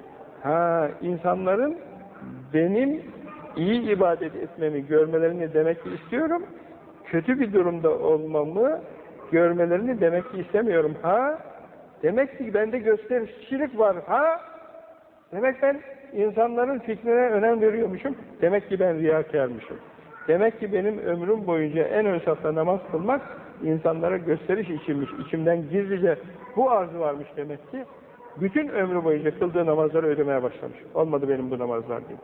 Ha, insanların benim iyi ibadet etmemi görmelerini demek ki istiyorum. Kötü bir durumda olmamı görmelerini demek ki istemiyorum. Ha, demek ki bende gösterişçilik var. Ha, demek ben insanların fikrine önem veriyormuşum. Demek ki ben riyakarmışım. Demek ki benim ömrüm boyunca en ön safta namaz kılmak insanlara gösteriş içinmiş. İçimden gizlice bu arzu varmış demek ki. Bütün ömrü boyunca kıldığı namazları ödemeye başlamış. Olmadı benim bu namazlar diye.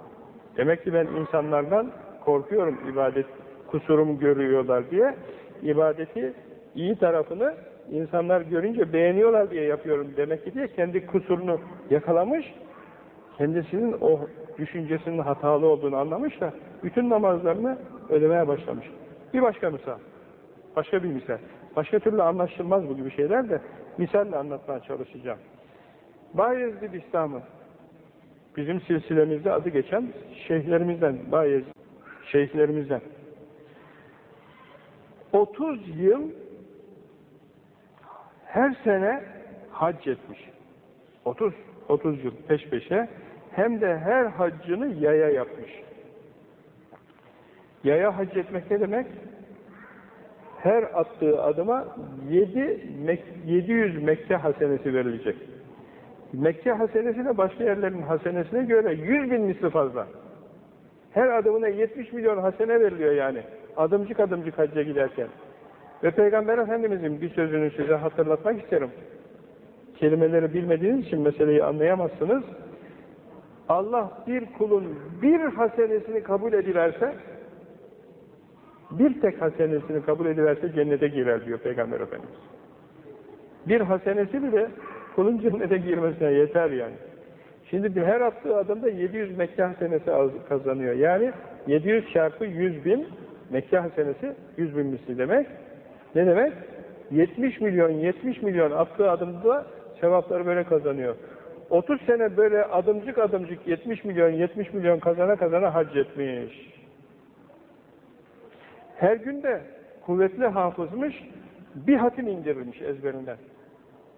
Demek ki ben insanlardan korkuyorum ibadet kusurum görüyorlar diye. ibadeti iyi tarafını insanlar görünce beğeniyorlar diye yapıyorum demek ki diye kendi kusurunu yakalamış. Kendisinin o düşüncesinin hatalı olduğunu anlamış da bütün namazlarını ödemeye başlamış. Bir başka misal. Başka bir misal. Başka türlü anlaşılmaz bu gibi şeyler de misalle anlatmaya çalışacağım. Bayezid Bistami bizim silsilemizde adı geçen şeyhlerimizden Bayezid şeyhlerimizden 30 yıl her sene hac etmiş. 30 30 yıl peş peşe hem de her haccını yaya yapmış. Yaya hac etmek ne demek? Her attığı adıma 7 700 Mekke hasenesi verilecek. Mekke hasenesi de başka yerlerin hasenesine göre 100 bin misli fazla. Her adımına 70 milyon hasene veriliyor yani. Adımcık adımcık hacca giderken. Ve Peygamber Efendimizin bir sözünü size hatırlatmak isterim. Kelimeleri bilmediğiniz için meseleyi anlayamazsınız. Allah bir kulun bir hasenesini kabul ediverse bir tek hasenesini kabul ediverse cennete girer diyor Peygamber Efendimiz. Bir hasenesi bile kulun cennete girmesine yeter yani. Şimdi bir her attığı adımda 700 Mekke hasenesi kazanıyor. Yani 700 çarpı 100 bin Mekke hasenesi 100 bin misli demek. Ne demek? 70 milyon 70 milyon attığı adımda sevapları böyle kazanıyor. 30 sene böyle adımcık adımcık 70 milyon 70 milyon kazana kazana hac etmiş. Her günde kuvvetli hafızmış bir hatim indirilmiş ezberinden.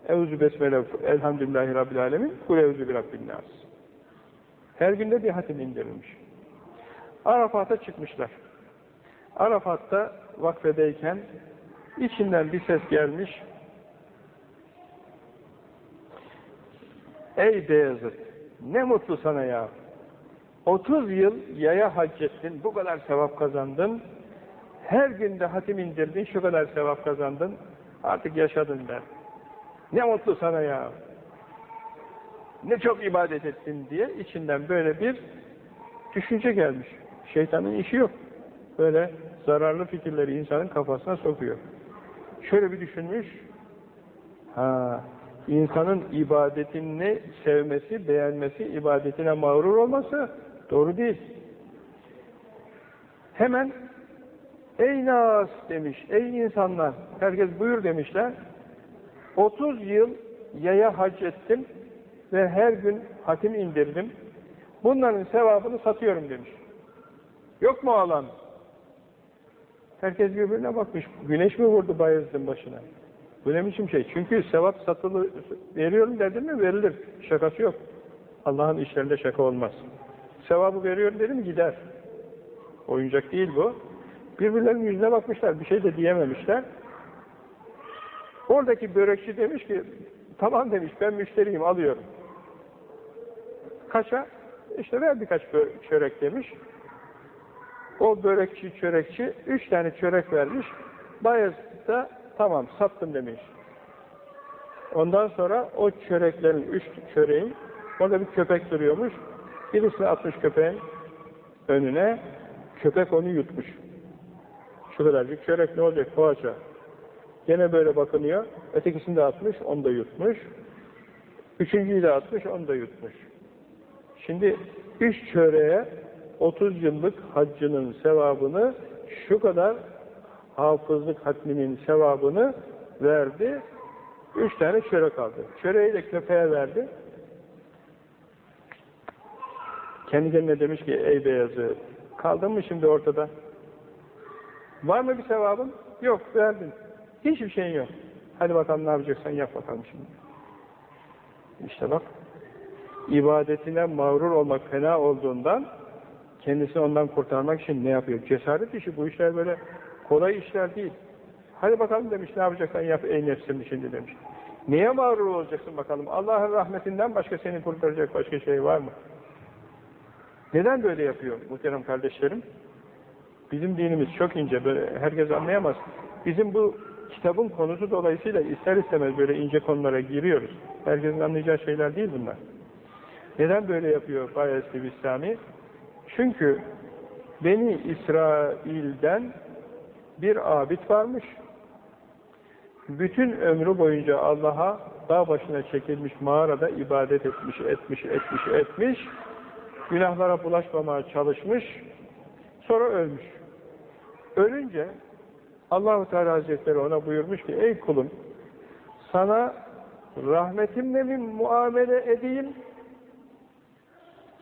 Evzu besmele elhamdülillahi rabbil alemin kul evzu bi rabbin nas. Her günde bir hatim indirilmiş. Arafat'a çıkmışlar. Arafat'ta vakfedeyken içinden bir ses gelmiş. Ey Beyazıt! Ne mutlu sana ya! 30 yıl yaya hac ettin, bu kadar sevap kazandın. Her günde hatim indirdin, şu kadar sevap kazandın. Artık yaşadın der. Ne mutlu sana ya! Ne çok ibadet ettin diye içinden böyle bir düşünce gelmiş. Şeytanın işi yok. Böyle zararlı fikirleri insanın kafasına sokuyor. Şöyle bir düşünmüş, ha, insanın ibadetini sevmesi, beğenmesi, ibadetine mağrur olması doğru değil. Hemen ey nas demiş, ey insanlar, herkes buyur demişler. 30 yıl yaya hac ettim ve her gün hatim indirdim. Bunların sevabını satıyorum demiş. Yok mu alan? Herkes birbirine bakmış. Güneş mi vurdu Bayezid'in başına? Bu ne biçim şey? Çünkü sevap satılı veriyorum dedim mi verilir. Şakası yok. Allah'ın işlerinde şaka olmaz. Sevabı veriyorum dedim gider. Oyuncak değil bu. Birbirlerinin yüzüne bakmışlar. Bir şey de diyememişler. Oradaki börekçi demiş ki tamam demiş ben müşteriyim alıyorum. Kaça? İşte ver birkaç çörek demiş. O börekçi, çörekçi üç tane çörek vermiş. Bayezid da tamam sattım demiş. Ondan sonra o çöreklerin, üç çöreğin, orada bir köpek duruyormuş. Birisini atmış köpeğin önüne, köpek onu yutmuş. Şu kadarcık çörek ne olacak poğaça. Gene böyle bakınıyor, ötekisini de atmış, onu da yutmuş. Üçüncüyü de atmış, onu da yutmuş. Şimdi üç çöreğe 30 yıllık haccının sevabını şu kadar hafızlık hatminin sevabını verdi. Üç tane çörek aldı. Çöreği de köpeğe verdi. Kendi kendine demiş ki ey beyazı kaldın mı şimdi ortada? Var mı bir sevabın? Yok verdin. Hiçbir şeyin yok. Hadi bakalım ne yapacaksan yap bakalım şimdi. İşte bak ibadetine mağrur olmak fena olduğundan kendisini ondan kurtarmak için ne yapıyor? Cesaret işi. Bu işler böyle kolay işler değil. Hadi bakalım demiş ne yapacaksan yap ey nefsim şimdi demiş. Neye mağrur olacaksın bakalım? Allah'ın rahmetinden başka seni kurtaracak başka şey var mı? Neden böyle yapıyor muhterem kardeşlerim? Bizim dinimiz çok ince, böyle herkes anlayamaz. Bizim bu kitabın konusu dolayısıyla ister istemez böyle ince konulara giriyoruz. Herkesin anlayacağı şeyler değil bunlar. Neden böyle yapıyor Bayezid İslami? Çünkü Beni İsrail'den bir abid varmış. Bütün ömrü boyunca Allah'a dağ başına çekilmiş mağarada ibadet etmiş, etmiş, etmiş, etmiş. Günahlara bulaşmamaya çalışmış. Sonra ölmüş. Ölünce Allahu Teala Hazretleri ona buyurmuş ki ey kulum sana rahmetimle mi muamele edeyim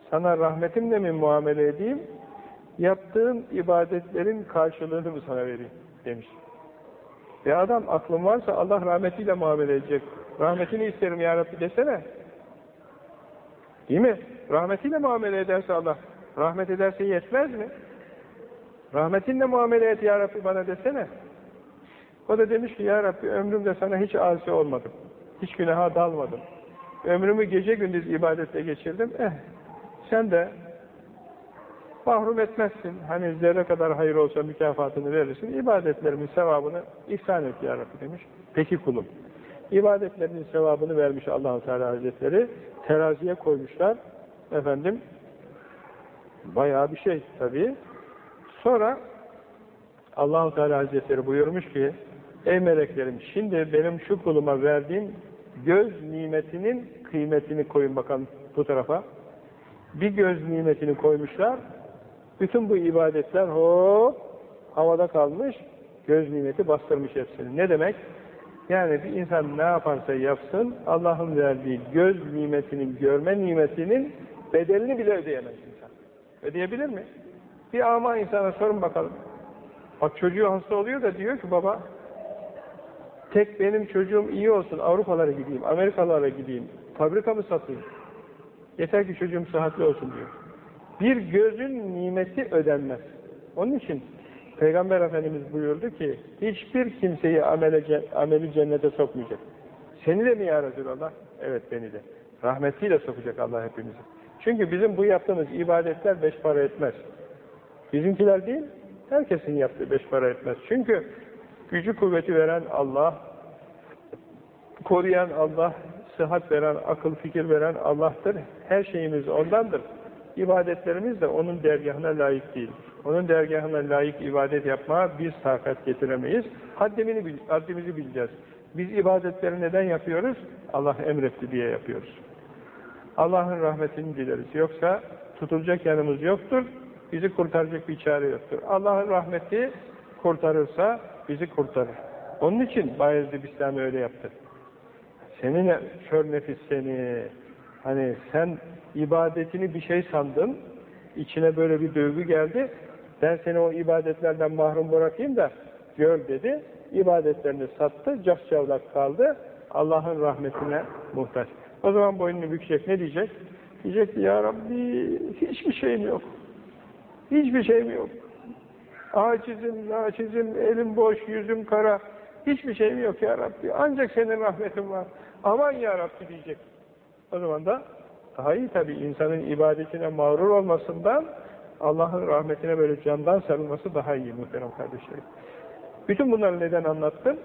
sana rahmetimle mi muamele edeyim yaptığın ibadetlerin karşılığını mı sana vereyim demiş. Ve adam aklın varsa Allah rahmetiyle muamele edecek. Rahmetini isterim ya Rabbi desene. Değil mi? Rahmetiyle muamele ederse Allah, rahmet ederse yetmez mi? Rahmetinle muamele et ya Rabbi bana desene. O da demiş ki ya Rabbi ömrümde sana hiç asi olmadım. Hiç günaha dalmadım. Ömrümü gece gündüz ibadetle geçirdim. Eh, sen de mahrum etmezsin. Hani zerre kadar hayır olsa mükafatını verirsin. İbadetlerimin sevabını ihsan et ya Rabbi demiş. Peki kulum. İbadetlerinin sevabını vermiş Allahu Teala Hazretleri. Teraziye koymuşlar. Efendim bayağı bir şey tabii. Sonra Allahu Teala Hazretleri buyurmuş ki Ey meleklerim şimdi benim şu kuluma verdiğim göz nimetinin kıymetini koyun bakalım bu tarafa. Bir göz nimetini koymuşlar. Bütün bu ibadetler hop havada kalmış. Göz nimeti bastırmış hepsini. Ne demek? Yani bir insan ne yaparsa yapsın Allah'ın verdiği göz nimetinin, görme nimetinin bedelini bile ödeyemez insan. Ödeyebilir mi? Bir ama insana sorun bakalım. Bak çocuğu hasta oluyor da diyor ki baba tek benim çocuğum iyi olsun Avrupalara gideyim, Amerikalara gideyim, fabrika mı satayım? Yeter ki çocuğum sıhhatli olsun diyor. Bir gözün nimeti ödenmez. Onun için Peygamber Efendimiz buyurdu ki hiçbir kimseyi amele, ameli cennete sokmayacak. Seni de mi ya Resulallah? Evet beni de. Rahmetiyle sokacak Allah hepimizi. Çünkü bizim bu yaptığımız ibadetler beş para etmez. Bizimkiler değil, herkesin yaptığı beş para etmez. Çünkü gücü kuvveti veren Allah, koruyan Allah, sıhhat veren, akıl fikir veren Allah'tır. Her şeyimiz ondandır. İbadetlerimiz de onun dergahına layık değil. Onun dergahına layık ibadet yapmaya biz takat getiremeyiz. Haddimini, haddimizi bileceğiz. Biz ibadetleri neden yapıyoruz? Allah emretti diye yapıyoruz. Allah'ın rahmetini dileriz. Yoksa tutulacak yanımız yoktur. Bizi kurtaracak bir çare yoktur. Allah'ın rahmeti kurtarırsa bizi kurtarır. Onun için Bayezid İslam öyle yaptı. Senin kör nefis seni, hani sen ibadetini bir şey sandın, içine böyle bir dövgü geldi, ben seni o ibadetlerden mahrum bırakayım da gör dedi, ibadetlerini sattı, cafcavlak kaldı, Allah'ın rahmetine muhtaç. O zaman boynunu bükecek, ne diyecek? Diyecek ki, Ya Rabbi, hiçbir şeyim yok. Hiçbir şeyim yok. Acizim, naçizim, elim boş, yüzüm kara. Hiçbir şeyim yok ya Rabbi. Ancak senin rahmetin var. Aman ya Rabbi diyecek. O zaman da daha iyi tabii insanın ibadetine mağrur olmasından Allah'ın rahmetine böyle candan sarılması daha iyi muhterem kardeşlerim. Bütün bunları neden anlattım?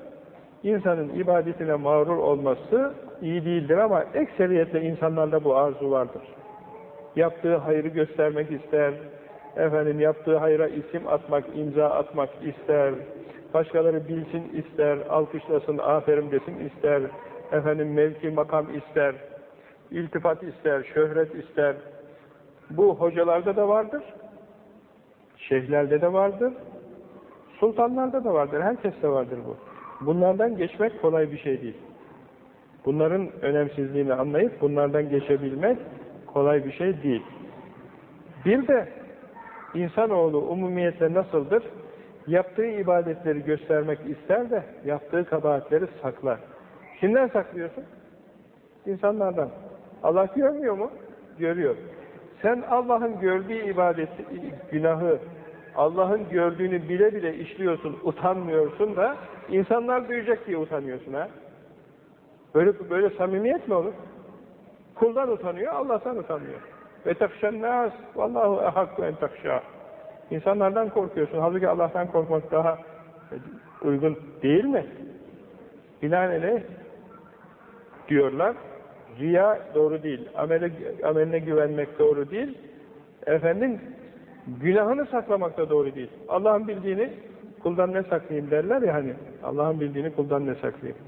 İnsanın ibadetine mağrur olması iyi değildir ama ekseriyetle insanlarda bu arzu vardır. Yaptığı hayrı göstermek ister, efendim yaptığı hayra isim atmak, imza atmak ister, başkaları bilsin ister, alkışlasın, aferin desin ister, efendim mevki makam ister, iltifat ister, şöhret ister. Bu hocalarda da vardır, şeyhlerde de vardır, sultanlarda da vardır, herkeste vardır bu. Bunlardan geçmek kolay bir şey değil. Bunların önemsizliğini anlayıp bunlardan geçebilmek kolay bir şey değil. Bir de insanoğlu umumiyetle nasıldır? Yaptığı ibadetleri göstermek ister de yaptığı kabahatleri saklar. Kimden saklıyorsun? İnsanlardan. Allah görmüyor mu? Görüyor. Sen Allah'ın gördüğü ibadeti, günahı, Allah'ın gördüğünü bile bile işliyorsun, utanmıyorsun da insanlar duyacak diye utanıyorsun ha. Böyle böyle samimiyet mi olur? Kuldan utanıyor, Allah'tan utanmıyor. Ve takşen nas vallahu ehakku en takşa. İnsanlardan korkuyorsun. Halbuki Allah'tan korkmak daha uygun değil mi? Binaenaleyh diyorlar. Riya doğru değil. Amele, ameline güvenmek doğru değil. Efendim günahını saklamak da doğru değil. Allah'ın bildiğini kuldan ne saklayayım derler ya hani. Allah'ın bildiğini kuldan ne saklayayım.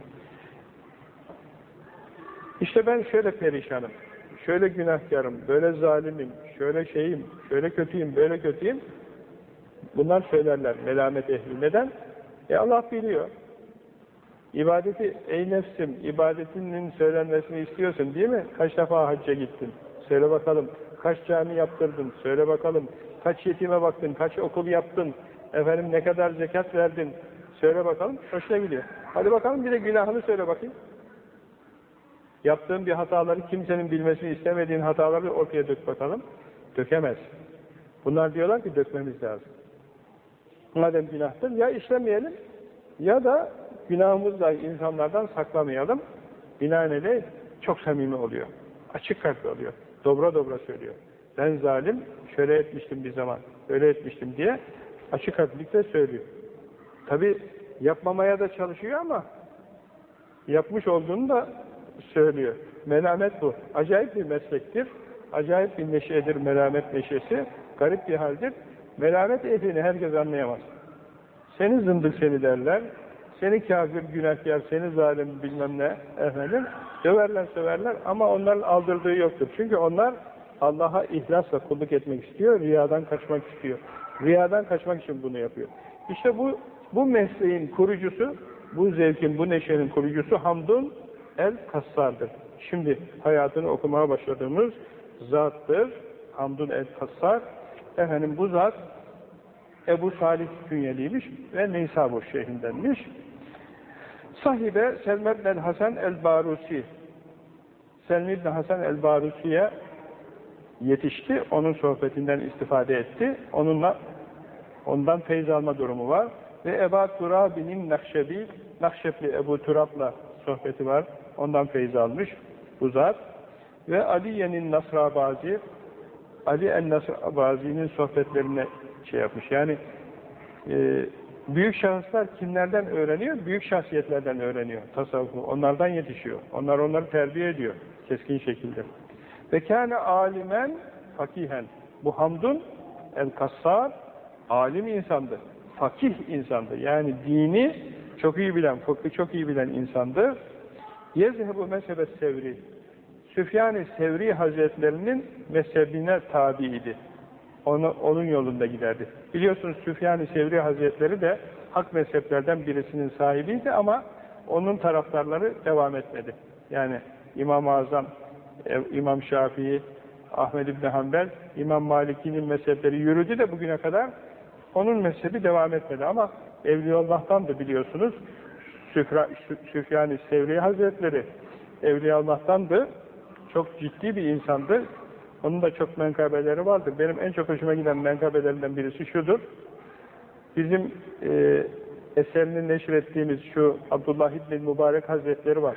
İşte ben şöyle perişanım. Şöyle günahkarım, böyle zalimim, şöyle şeyim, şöyle kötüyüm, böyle kötüyüm. Bunlar söylerler melamet ehli. Neden? E Allah biliyor. İbadeti, ey nefsim, ibadetinin söylenmesini istiyorsun değil mi? Kaç defa hacca gittin? Söyle bakalım. Kaç cami yaptırdın? Söyle bakalım. Kaç yetime baktın? Kaç okul yaptın? Efendim ne kadar zekat verdin? Söyle bakalım. Hoşuna gidiyor. Hadi bakalım bir de günahını söyle bakayım. Yaptığın bir hataları kimsenin bilmesini istemediğin hataları ortaya dök bakalım. Dökemez. Bunlar diyorlar ki dökmemiz lazım. Madem günahtır ya işlemeyelim ya da günahımızla insanlardan saklamayalım. Binaenaleyh çok samimi oluyor. Açık kalpli oluyor. Dobra dobra söylüyor. Ben zalim, şöyle etmiştim bir zaman, öyle etmiştim diye açık kalplikle söylüyor. Tabi yapmamaya da çalışıyor ama yapmış olduğunu da söylüyor. Melamet bu. Acayip bir meslektir. Acayip bir neşedir melamet neşesi. Garip bir haldir. Melamet ehlini herkes anlayamaz. Seni zındık seni derler. Seni kafir, günahkar, seni zalim bilmem ne efendim. Döverler söverler ama onların aldırdığı yoktur. Çünkü onlar Allah'a ihlasla kulluk etmek istiyor, riyadan kaçmak istiyor. Riyadan kaçmak için bunu yapıyor. İşte bu bu mesleğin kurucusu, bu zevkin, bu neşenin kurucusu Hamdun el Kassar'dır. Şimdi hayatını okumaya başladığımız zattır. Hamdun el Kassar. Efendim bu zat Ebu Salih künyeliymiş ve Neysabur şehrindenmiş. Sahibe Selmet el Hasan el Barusi Selmi ibn Hasan el Barusi'ye yetişti. Onun sohbetinden istifade etti. Onunla ondan feyz alma durumu var. Ve Ebu Turabi'nin Nakşebi Nakşepli Ebu Turab'la sohbeti var. Ondan feyz almış bu zat. Ve Aliye'nin Nasrabazi Ali el-Nasrabazi'nin sohbetlerine şey yapmış. Yani e, büyük şahıslar kimlerden öğreniyor? Büyük şahsiyetlerden öğreniyor tasavvufu. Onlardan yetişiyor. Onlar onları terbiye ediyor keskin şekilde. Ve kâne alimen fakihen. Bu Hamdun el-Kassar alim insandı. Fakih insandı. Yani dini çok iyi bilen, fıkhı çok iyi bilen insandı. Yezhebu mezhebet sevri. Süfyan-ı Sevri Hazretlerinin mezhebine tabiydi. Onu, onun yolunda giderdi. Biliyorsunuz Süfyan-ı Sevri Hazretleri de hak mezheplerden birisinin sahibiydi ama onun taraftarları devam etmedi. Yani İmam-ı Azam, e, İmam Şafii, Ahmed İbni Hanbel, İmam Maliki'nin mezhepleri yürüdü de bugüne kadar onun mezhebi devam etmedi ama Evliyaullah'tan da biliyorsunuz Süfyan-ı Sevri Hazretleri Evliyaullah'tandı. Çok ciddi bir insandı. Onun da çok menkabeleri vardır. Benim en çok hoşuma giden menkabelerinden birisi şudur. Bizim e, eserini neşrettiğimiz şu Abdullah İbni Mübarek Hazretleri var.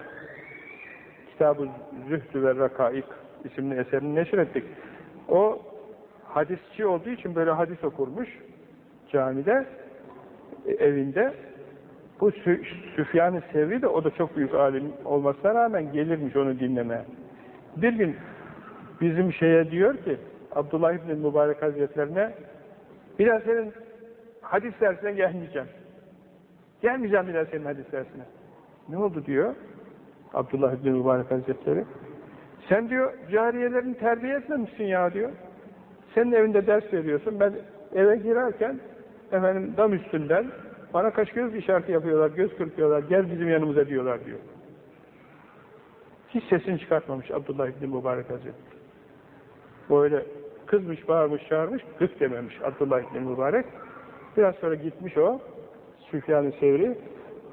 Kitab-ı Zühdü ve Rakaik isimli eserini neşrettik. O hadisçi olduğu için böyle hadis okurmuş camide, e, evinde. Bu Sü Süfyan-ı Sevri de o da çok büyük alim olmasına rağmen gelirmiş onu dinlemeye. Bir gün bizim şeye diyor ki Abdullah İbni Mübarek Hazretlerine bir senin hadis dersine gelmeyeceğim. Gelmeyeceğim bir senin hadis dersine. Ne oldu diyor Abdullah İbni Mübarek Hazretleri. Sen diyor cariyelerin terbiye etmemişsin ya diyor. Senin evinde ders veriyorsun. Ben eve girerken efendim dam üstünden bana kaç göz işareti yapıyorlar, göz kırpıyorlar, gel bizim yanımıza diyorlar diyor. Hiç sesini çıkartmamış Abdullah İbni Mübarek Hazretleri. Böyle Kızmış, bağırmış, çağırmış, gık dememiş Abdullah İbni Mübarek. Biraz sonra gitmiş o, Süfyan-ı Sevri.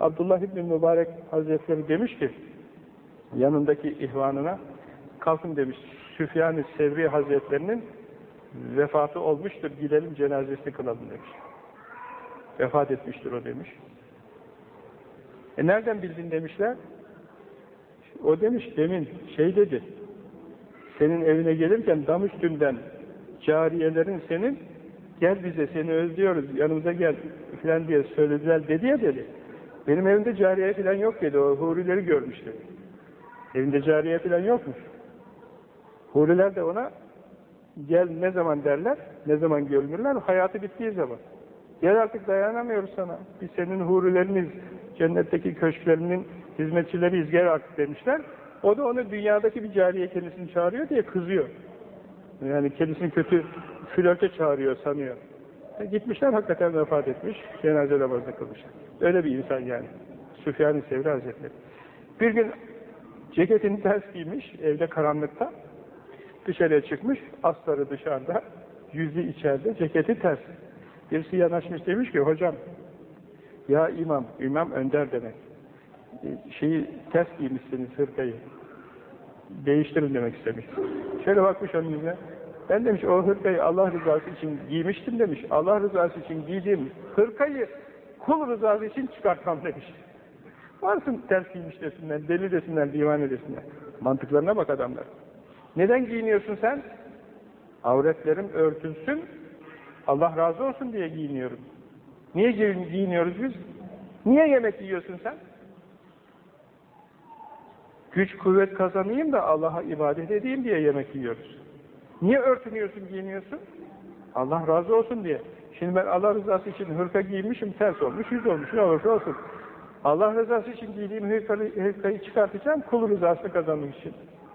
Abdullah İbni Mübarek Hazretleri demiş ki, yanındaki ihvanına, kalkın demiş, Süfyan-ı Sevri Hazretlerinin vefatı olmuştur, gidelim cenazesini kılalım demiş. Vefat etmiştir o demiş. E nereden bildin demişler. O demiş demin şey dedi, senin evine gelirken dam üstünden cariyelerin senin gel bize seni özlüyoruz yanımıza gel filan diye söylediler dedi ya dedi. Benim evimde cariye filan yok dedi o hurileri görmüş dedi. Evinde cariye filan yokmuş. Huriler de ona gel ne zaman derler, ne zaman görünürler, hayatı bittiği zaman. Gel artık dayanamıyoruz sana. Biz senin hurileriniz, cennetteki köşklerinin hizmetçileriyiz, gel artık demişler. O da onu dünyadaki bir cariye kendisini çağırıyor diye kızıyor. Yani kendisini kötü flörte çağırıyor sanıyor. E gitmişler hakikaten vefat etmiş, cenaze namazını kılmışlar. Öyle bir insan yani. Süfyan-ı Sevri Hazretleri. Bir gün ceketini ters giymiş, evde karanlıkta. Dışarıya çıkmış, asları dışarıda, yüzü içeride, ceketi ters. Birisi yanaşmış demiş ki, hocam, ya imam, imam önder demek. Şeyi ters giymişsiniz hırkayı. Değiştirin demek istemiş. Şöyle bakmış onun yüzüne. Ben demiş o hırkayı Allah rızası için giymiştim demiş. Allah rızası için giydiğim hırkayı kul rızası için çıkartmam demiş. Varsın ters giymiş desinler, deli desinler, divane desinler. Mantıklarına bak adamlar. Neden giyiniyorsun sen? Avretlerim örtülsün, Allah razı olsun diye giyiniyorum. Niye giyiniyoruz biz? Niye yemek yiyorsun sen? Güç kuvvet kazanayım da Allah'a ibadet edeyim diye yemek yiyoruz. Niye örtünüyorsun, giyiniyorsun? Allah razı olsun diye. Şimdi ben Allah rızası için hırka giymişim, ters olmuş, yüz olmuş, ne olursa olsun. Allah rızası için giydiğim hırkayı, hırkayı çıkartacağım, kul rızasını kazanmak için.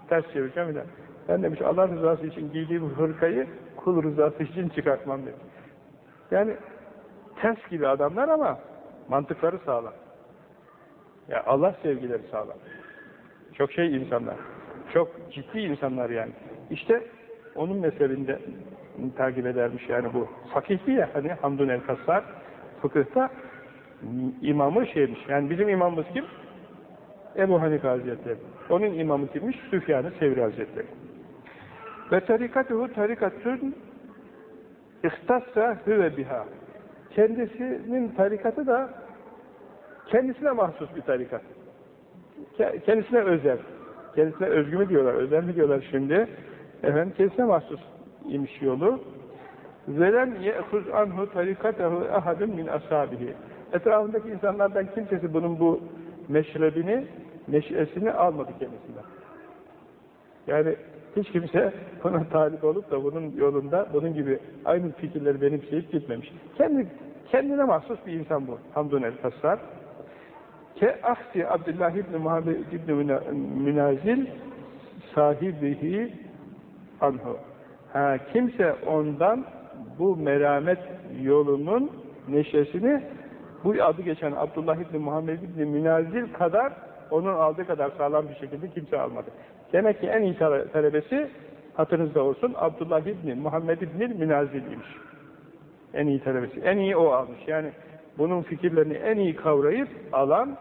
Ters çevireceğim bile. Ben demiş Allah rızası için giydiğim hırkayı kul rızası için çıkartmam demiş. Yani ters gibi adamlar ama mantıkları sağlam. Ya Allah sevgileri sağlam. Çok şey insanlar. Çok ciddi insanlar yani. İşte onun mezhebinde takip edermiş yani bu. Fakihti ya hani Hamdun el-Kassar fıkıhta imamı şeymiş. Yani bizim imamımız kim? Ebu Hanife Hazretleri. Onun imamı kimmiş? Süfyan-ı Sevri Hazretleri. Ve tarikatuhu tarikatun İhtassa hüve biha. Kendisinin tarikatı da kendisine mahsus bir tarikat. Kendisine özel. Kendisine özgü mü diyorlar, özel mi diyorlar şimdi? Efendim kendisine mahsus imiş yolu. Velen ye'kuz anhu tarikatahu ahadun min ashabihi. Etrafındaki insanlardan kimsesi bunun bu meşrebini, neşesini almadı kendisinden. Yani hiç kimse buna talip olup da bunun yolunda bunun gibi aynı fikirleri benimseyip gitmemiş. Kendi, kendine mahsus bir insan bu. Hamdun el-Fassar. Ke ahsi Abdullah ibn Muhammed ibn Münazil sahibihi anhu. Ha, kimse ondan bu meramet yolunun neşesini bu adı geçen Abdullah ibn Muhammed ibn Münazil kadar onun aldığı kadar sağlam bir şekilde kimse almadı. Demek ki en iyi talebesi hatırınızda olsun Abdullah ibn Muhammed ibn Münazil'iymiş. En iyi talebesi. En iyi o almış. Yani bunun fikirlerini en iyi kavrayıp alan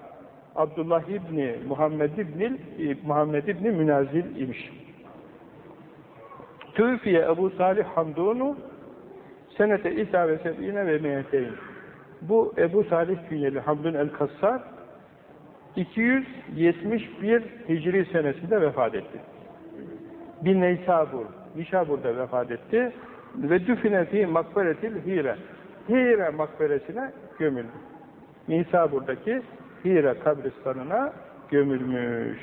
Abdullah İbni Muhammed İbni Muhammed İbni Münazil imiş. Tüfiye Ebu Salih Hamdunu senete İsa ve sebine ve meyeteyn. Bu Ebu Salih künyeli Hamdun el-Kassar 271 Hicri senesinde vefat etti. Bin Neysabur, Nişabur'da vefat etti ve düfine fi makberetil Hire. Hire makberesine gömüldü. Nisabur'daki Hire kabristanına gömülmüş.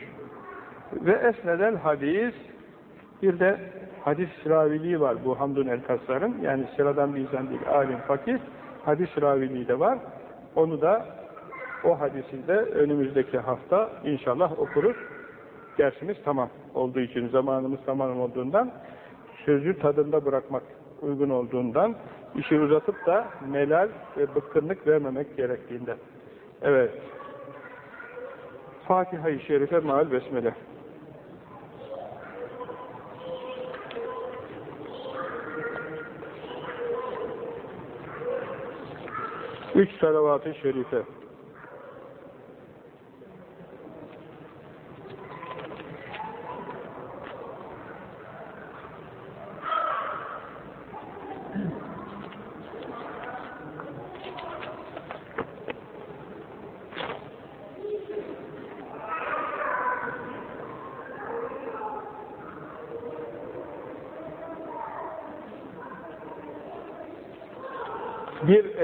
Ve esnedel hadis bir de hadis raviliği var bu Hamdun el-Kassar'ın. Yani sıradan bir insan değil, alim, fakir. Hadis raviliği de var. Onu da o hadisi de önümüzdeki hafta inşallah okuruz. Dersimiz tamam olduğu için, zamanımız tamam olduğundan, sözü tadında bırakmak uygun olduğundan, işi uzatıp da melal ve bıkkınlık vermemek gerektiğinden. Evet. Fatiha-i Şerife maal besmele. Üç salavat-ı şerife.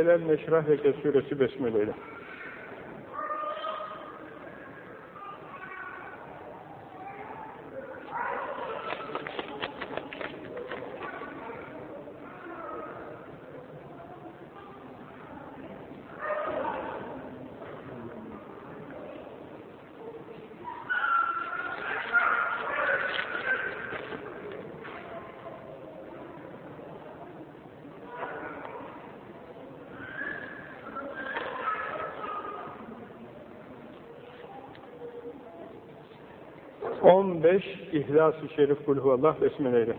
Bismillahirrahmanirrahim. Neşrah leke suresi besmeleyle. İhlas-ı Şerif Kulhuvallah Besmele ile.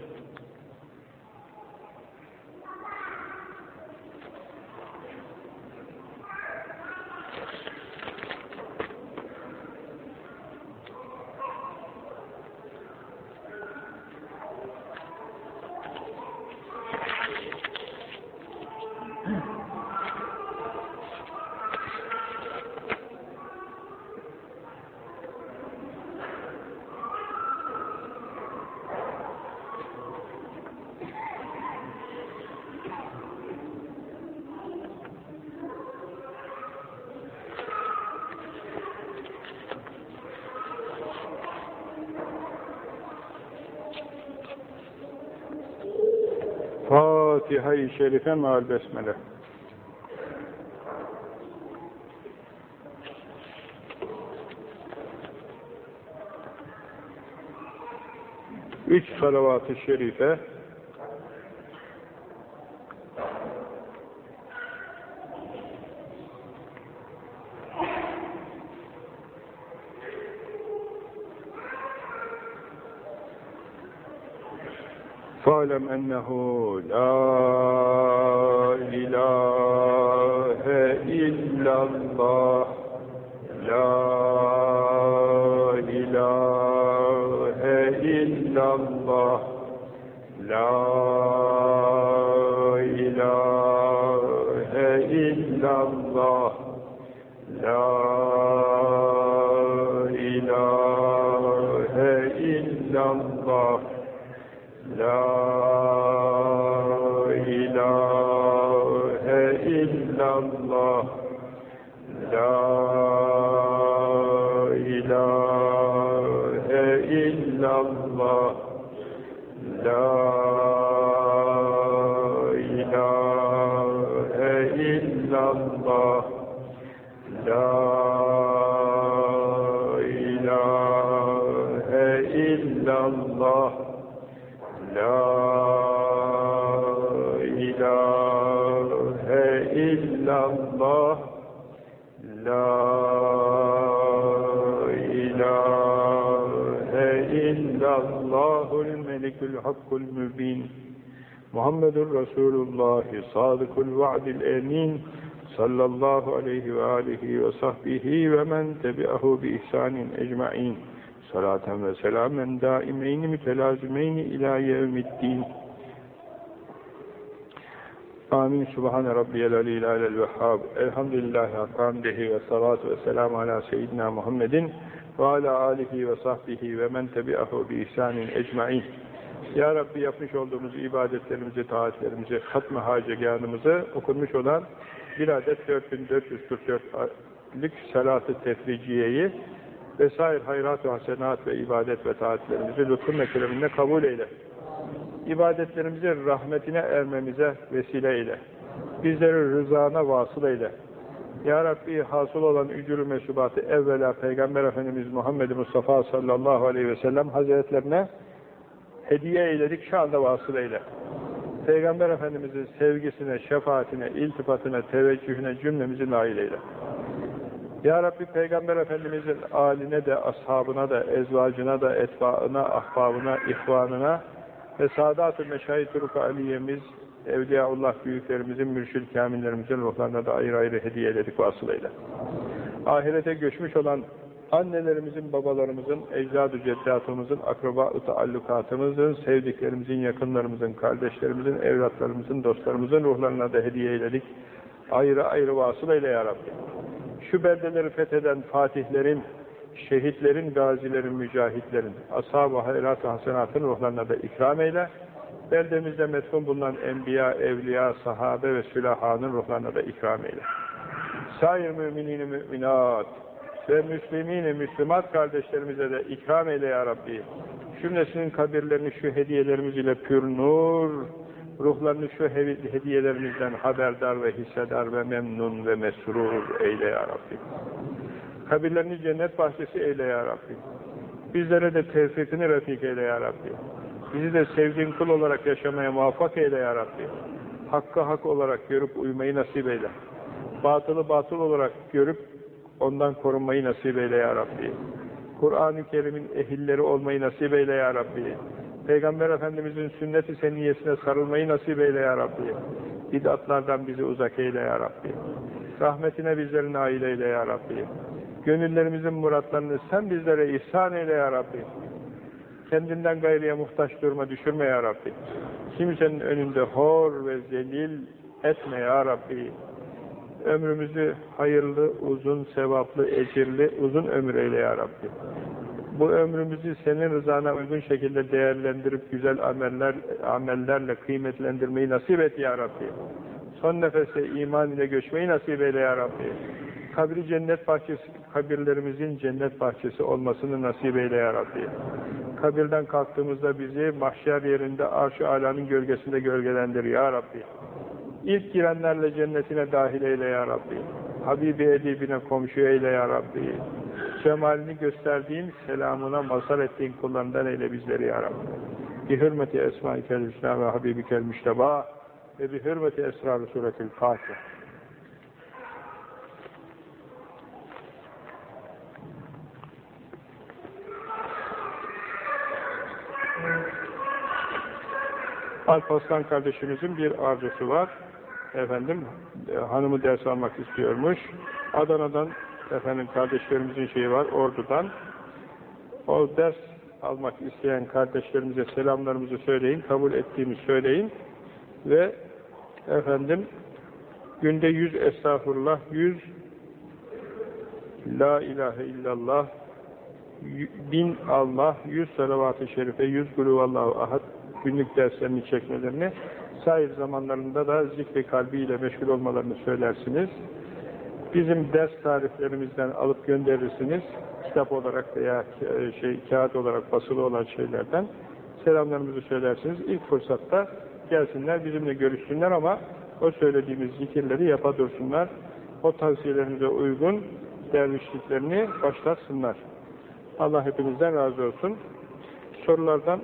Fatiha-i Şerife meal Besmele. Üç salavat-ı şerife, فاعلم أنه لا إله Muhammedur Resulullah sadıkul va'dil emin sallallahu aleyhi ve alihi ve sahbihi ve men tebi'ahu bi ihsanin ecma'in salaten ve selamen daimeyni mütelazimeyni ila yevmiddin Amin. Subhane Rabbiyel Aleyhi Alel Vehhab. Elhamdülillahi hamdihi ve salatu ve selamu ala seyyidina Muhammedin ve ala alihi ve sahbihi ve men tebi'ahu bi ihsanin ecma'in. Ya Rabbi yapmış olduğumuz ibadetlerimizi, taatlerimizi, hatm-ı okunmuş olan bir adet 4444'lük salat-ı tefriciyeyi vesaire hayrat ve hasenat ve ibadet ve taatlerimizi lütfun ve keremine kabul eyle. İbadetlerimizi rahmetine ermemize vesile eyle. Bizleri rızana vasıl eyle. Ya Rabbi hasıl olan ücür-ü mesubatı evvela Peygamber Efendimiz Muhammed Mustafa sallallahu aleyhi ve sellem hazretlerine hediye eyledik, şu anda vasıl eyle. Peygamber Efendimiz'in sevgisine, şefaatine, iltifatına, teveccühüne cümlemizi nail eyle. Ya Rabbi Peygamber Efendimiz'in aline de, ashabına da, ezvacına da, etbaına, ahbabına, ihvanına ve Sadat-ı Meşahit Ruka Aliye'miz, Evliyaullah büyüklerimizin, mürşid kamillerimizin ruhlarına da ayrı ayrı hediye ededik vasılayla. Ahirete göçmüş olan annelerimizin, babalarımızın, ecdad-ı ceddatımızın, akraba-ı taallukatımızın, sevdiklerimizin, yakınlarımızın, kardeşlerimizin, evlatlarımızın, dostlarımızın ruhlarına da hediye eyledik. Ayrı ayrı vasılayla ya Rabbi. Şu beldeleri fetheden fatihlerin, şehitlerin, gazilerin, mücahitlerin, ashab-ı hayrat-ı hasenatın ruhlarına da ikram eyle. Beldemizde metfun bulunan enbiya, evliya, sahabe ve sülahanın ruhlarına da ikram eyle. Sair müminin müminat ve müslimini müslümat kardeşlerimize de ikram eyle ya Rabbi. Cümlesinin kabirlerini şu hediyelerimiz ile pür nur, ruhlarını şu hediyelerimizden haberdar ve hissedar ve memnun ve mesrur eyle ya Rabbi. Kabirlerini cennet bahçesi eyle ya Rabbi. Bizlere de tevfikini refik eyle ya Rabbi. Bizi de sevdiğin kul olarak yaşamaya muvaffak eyle ya Rabbi. Hakkı hak olarak görüp uymayı nasip eyle. Batılı batıl olarak görüp ondan korunmayı nasip eyle ya Rabbi. Kur'an-ı Kerim'in ehilleri olmayı nasip eyle ya Rabbi. Peygamber Efendimiz'in sünnet-i seniyyesine sarılmayı nasip eyle ya Rabbi. Bid'atlardan bizi uzak eyle ya Rabbi. Rahmetine bizleri nail eyle ya Rabbi. Gönüllerimizin muratlarını sen bizlere ihsan eyle ya Rabbi. Kendinden gayriye muhtaç durma düşürme ya Rabbi. Kimsenin önünde hor ve zelil etme ya Rabbi. Ömrümüzü hayırlı, uzun, sevaplı, ecirli, uzun ömür eyle ya Rabbi. Bu ömrümüzü senin rızana uygun şekilde değerlendirip güzel ameller, amellerle kıymetlendirmeyi nasip et ya Rabbi. Son nefeste iman ile göçmeyi nasip eyle ya Rabbi. Kabri cennet bahçesi, kabirlerimizin cennet bahçesi olmasını nasip eyle ya Rabbi. Kabirden kalktığımızda bizi mahşer yerinde arş-ı alanın gölgesinde gölgelendir ya Rabbi. İlk girenlerle cennetine dahil eyle ya Rabbi. Habibi edibine komşu eyle ya Rabbi. Cemalini gösterdiğin, selamına mazhar ettiğin kullarından eyle bizleri ya Rabbi. Bi hürmeti esma-i ve habibi müşteba ve bi hürmeti esrar-ı suretil Fatiha. Alparslan kardeşimizin bir arzusu var. Efendim, e, hanımı ders almak istiyormuş. Adana'dan efendim kardeşlerimizin şeyi var, Ordu'dan. O ders almak isteyen kardeşlerimize selamlarımızı söyleyin, kabul ettiğimi söyleyin ve efendim günde yüz estağfurullah, yüz la ilahe illallah, bin Allah, yüz salavat-ı şerife, yüz guluvallahu ahad günlük derslerini çekmelerini, sair zamanlarında da zikri kalbiyle meşgul olmalarını söylersiniz. Bizim ders tariflerimizden alıp gönderirsiniz. Kitap olarak veya şey kağıt olarak basılı olan şeylerden selamlarımızı söylersiniz. İlk fırsatta gelsinler, bizimle görüşsünler ama o söylediğimiz zikirleri yapa dursunlar. O tavsiyelerimize uygun dervişliklerini başlatsınlar. Allah hepinizden razı olsun. Sorulardan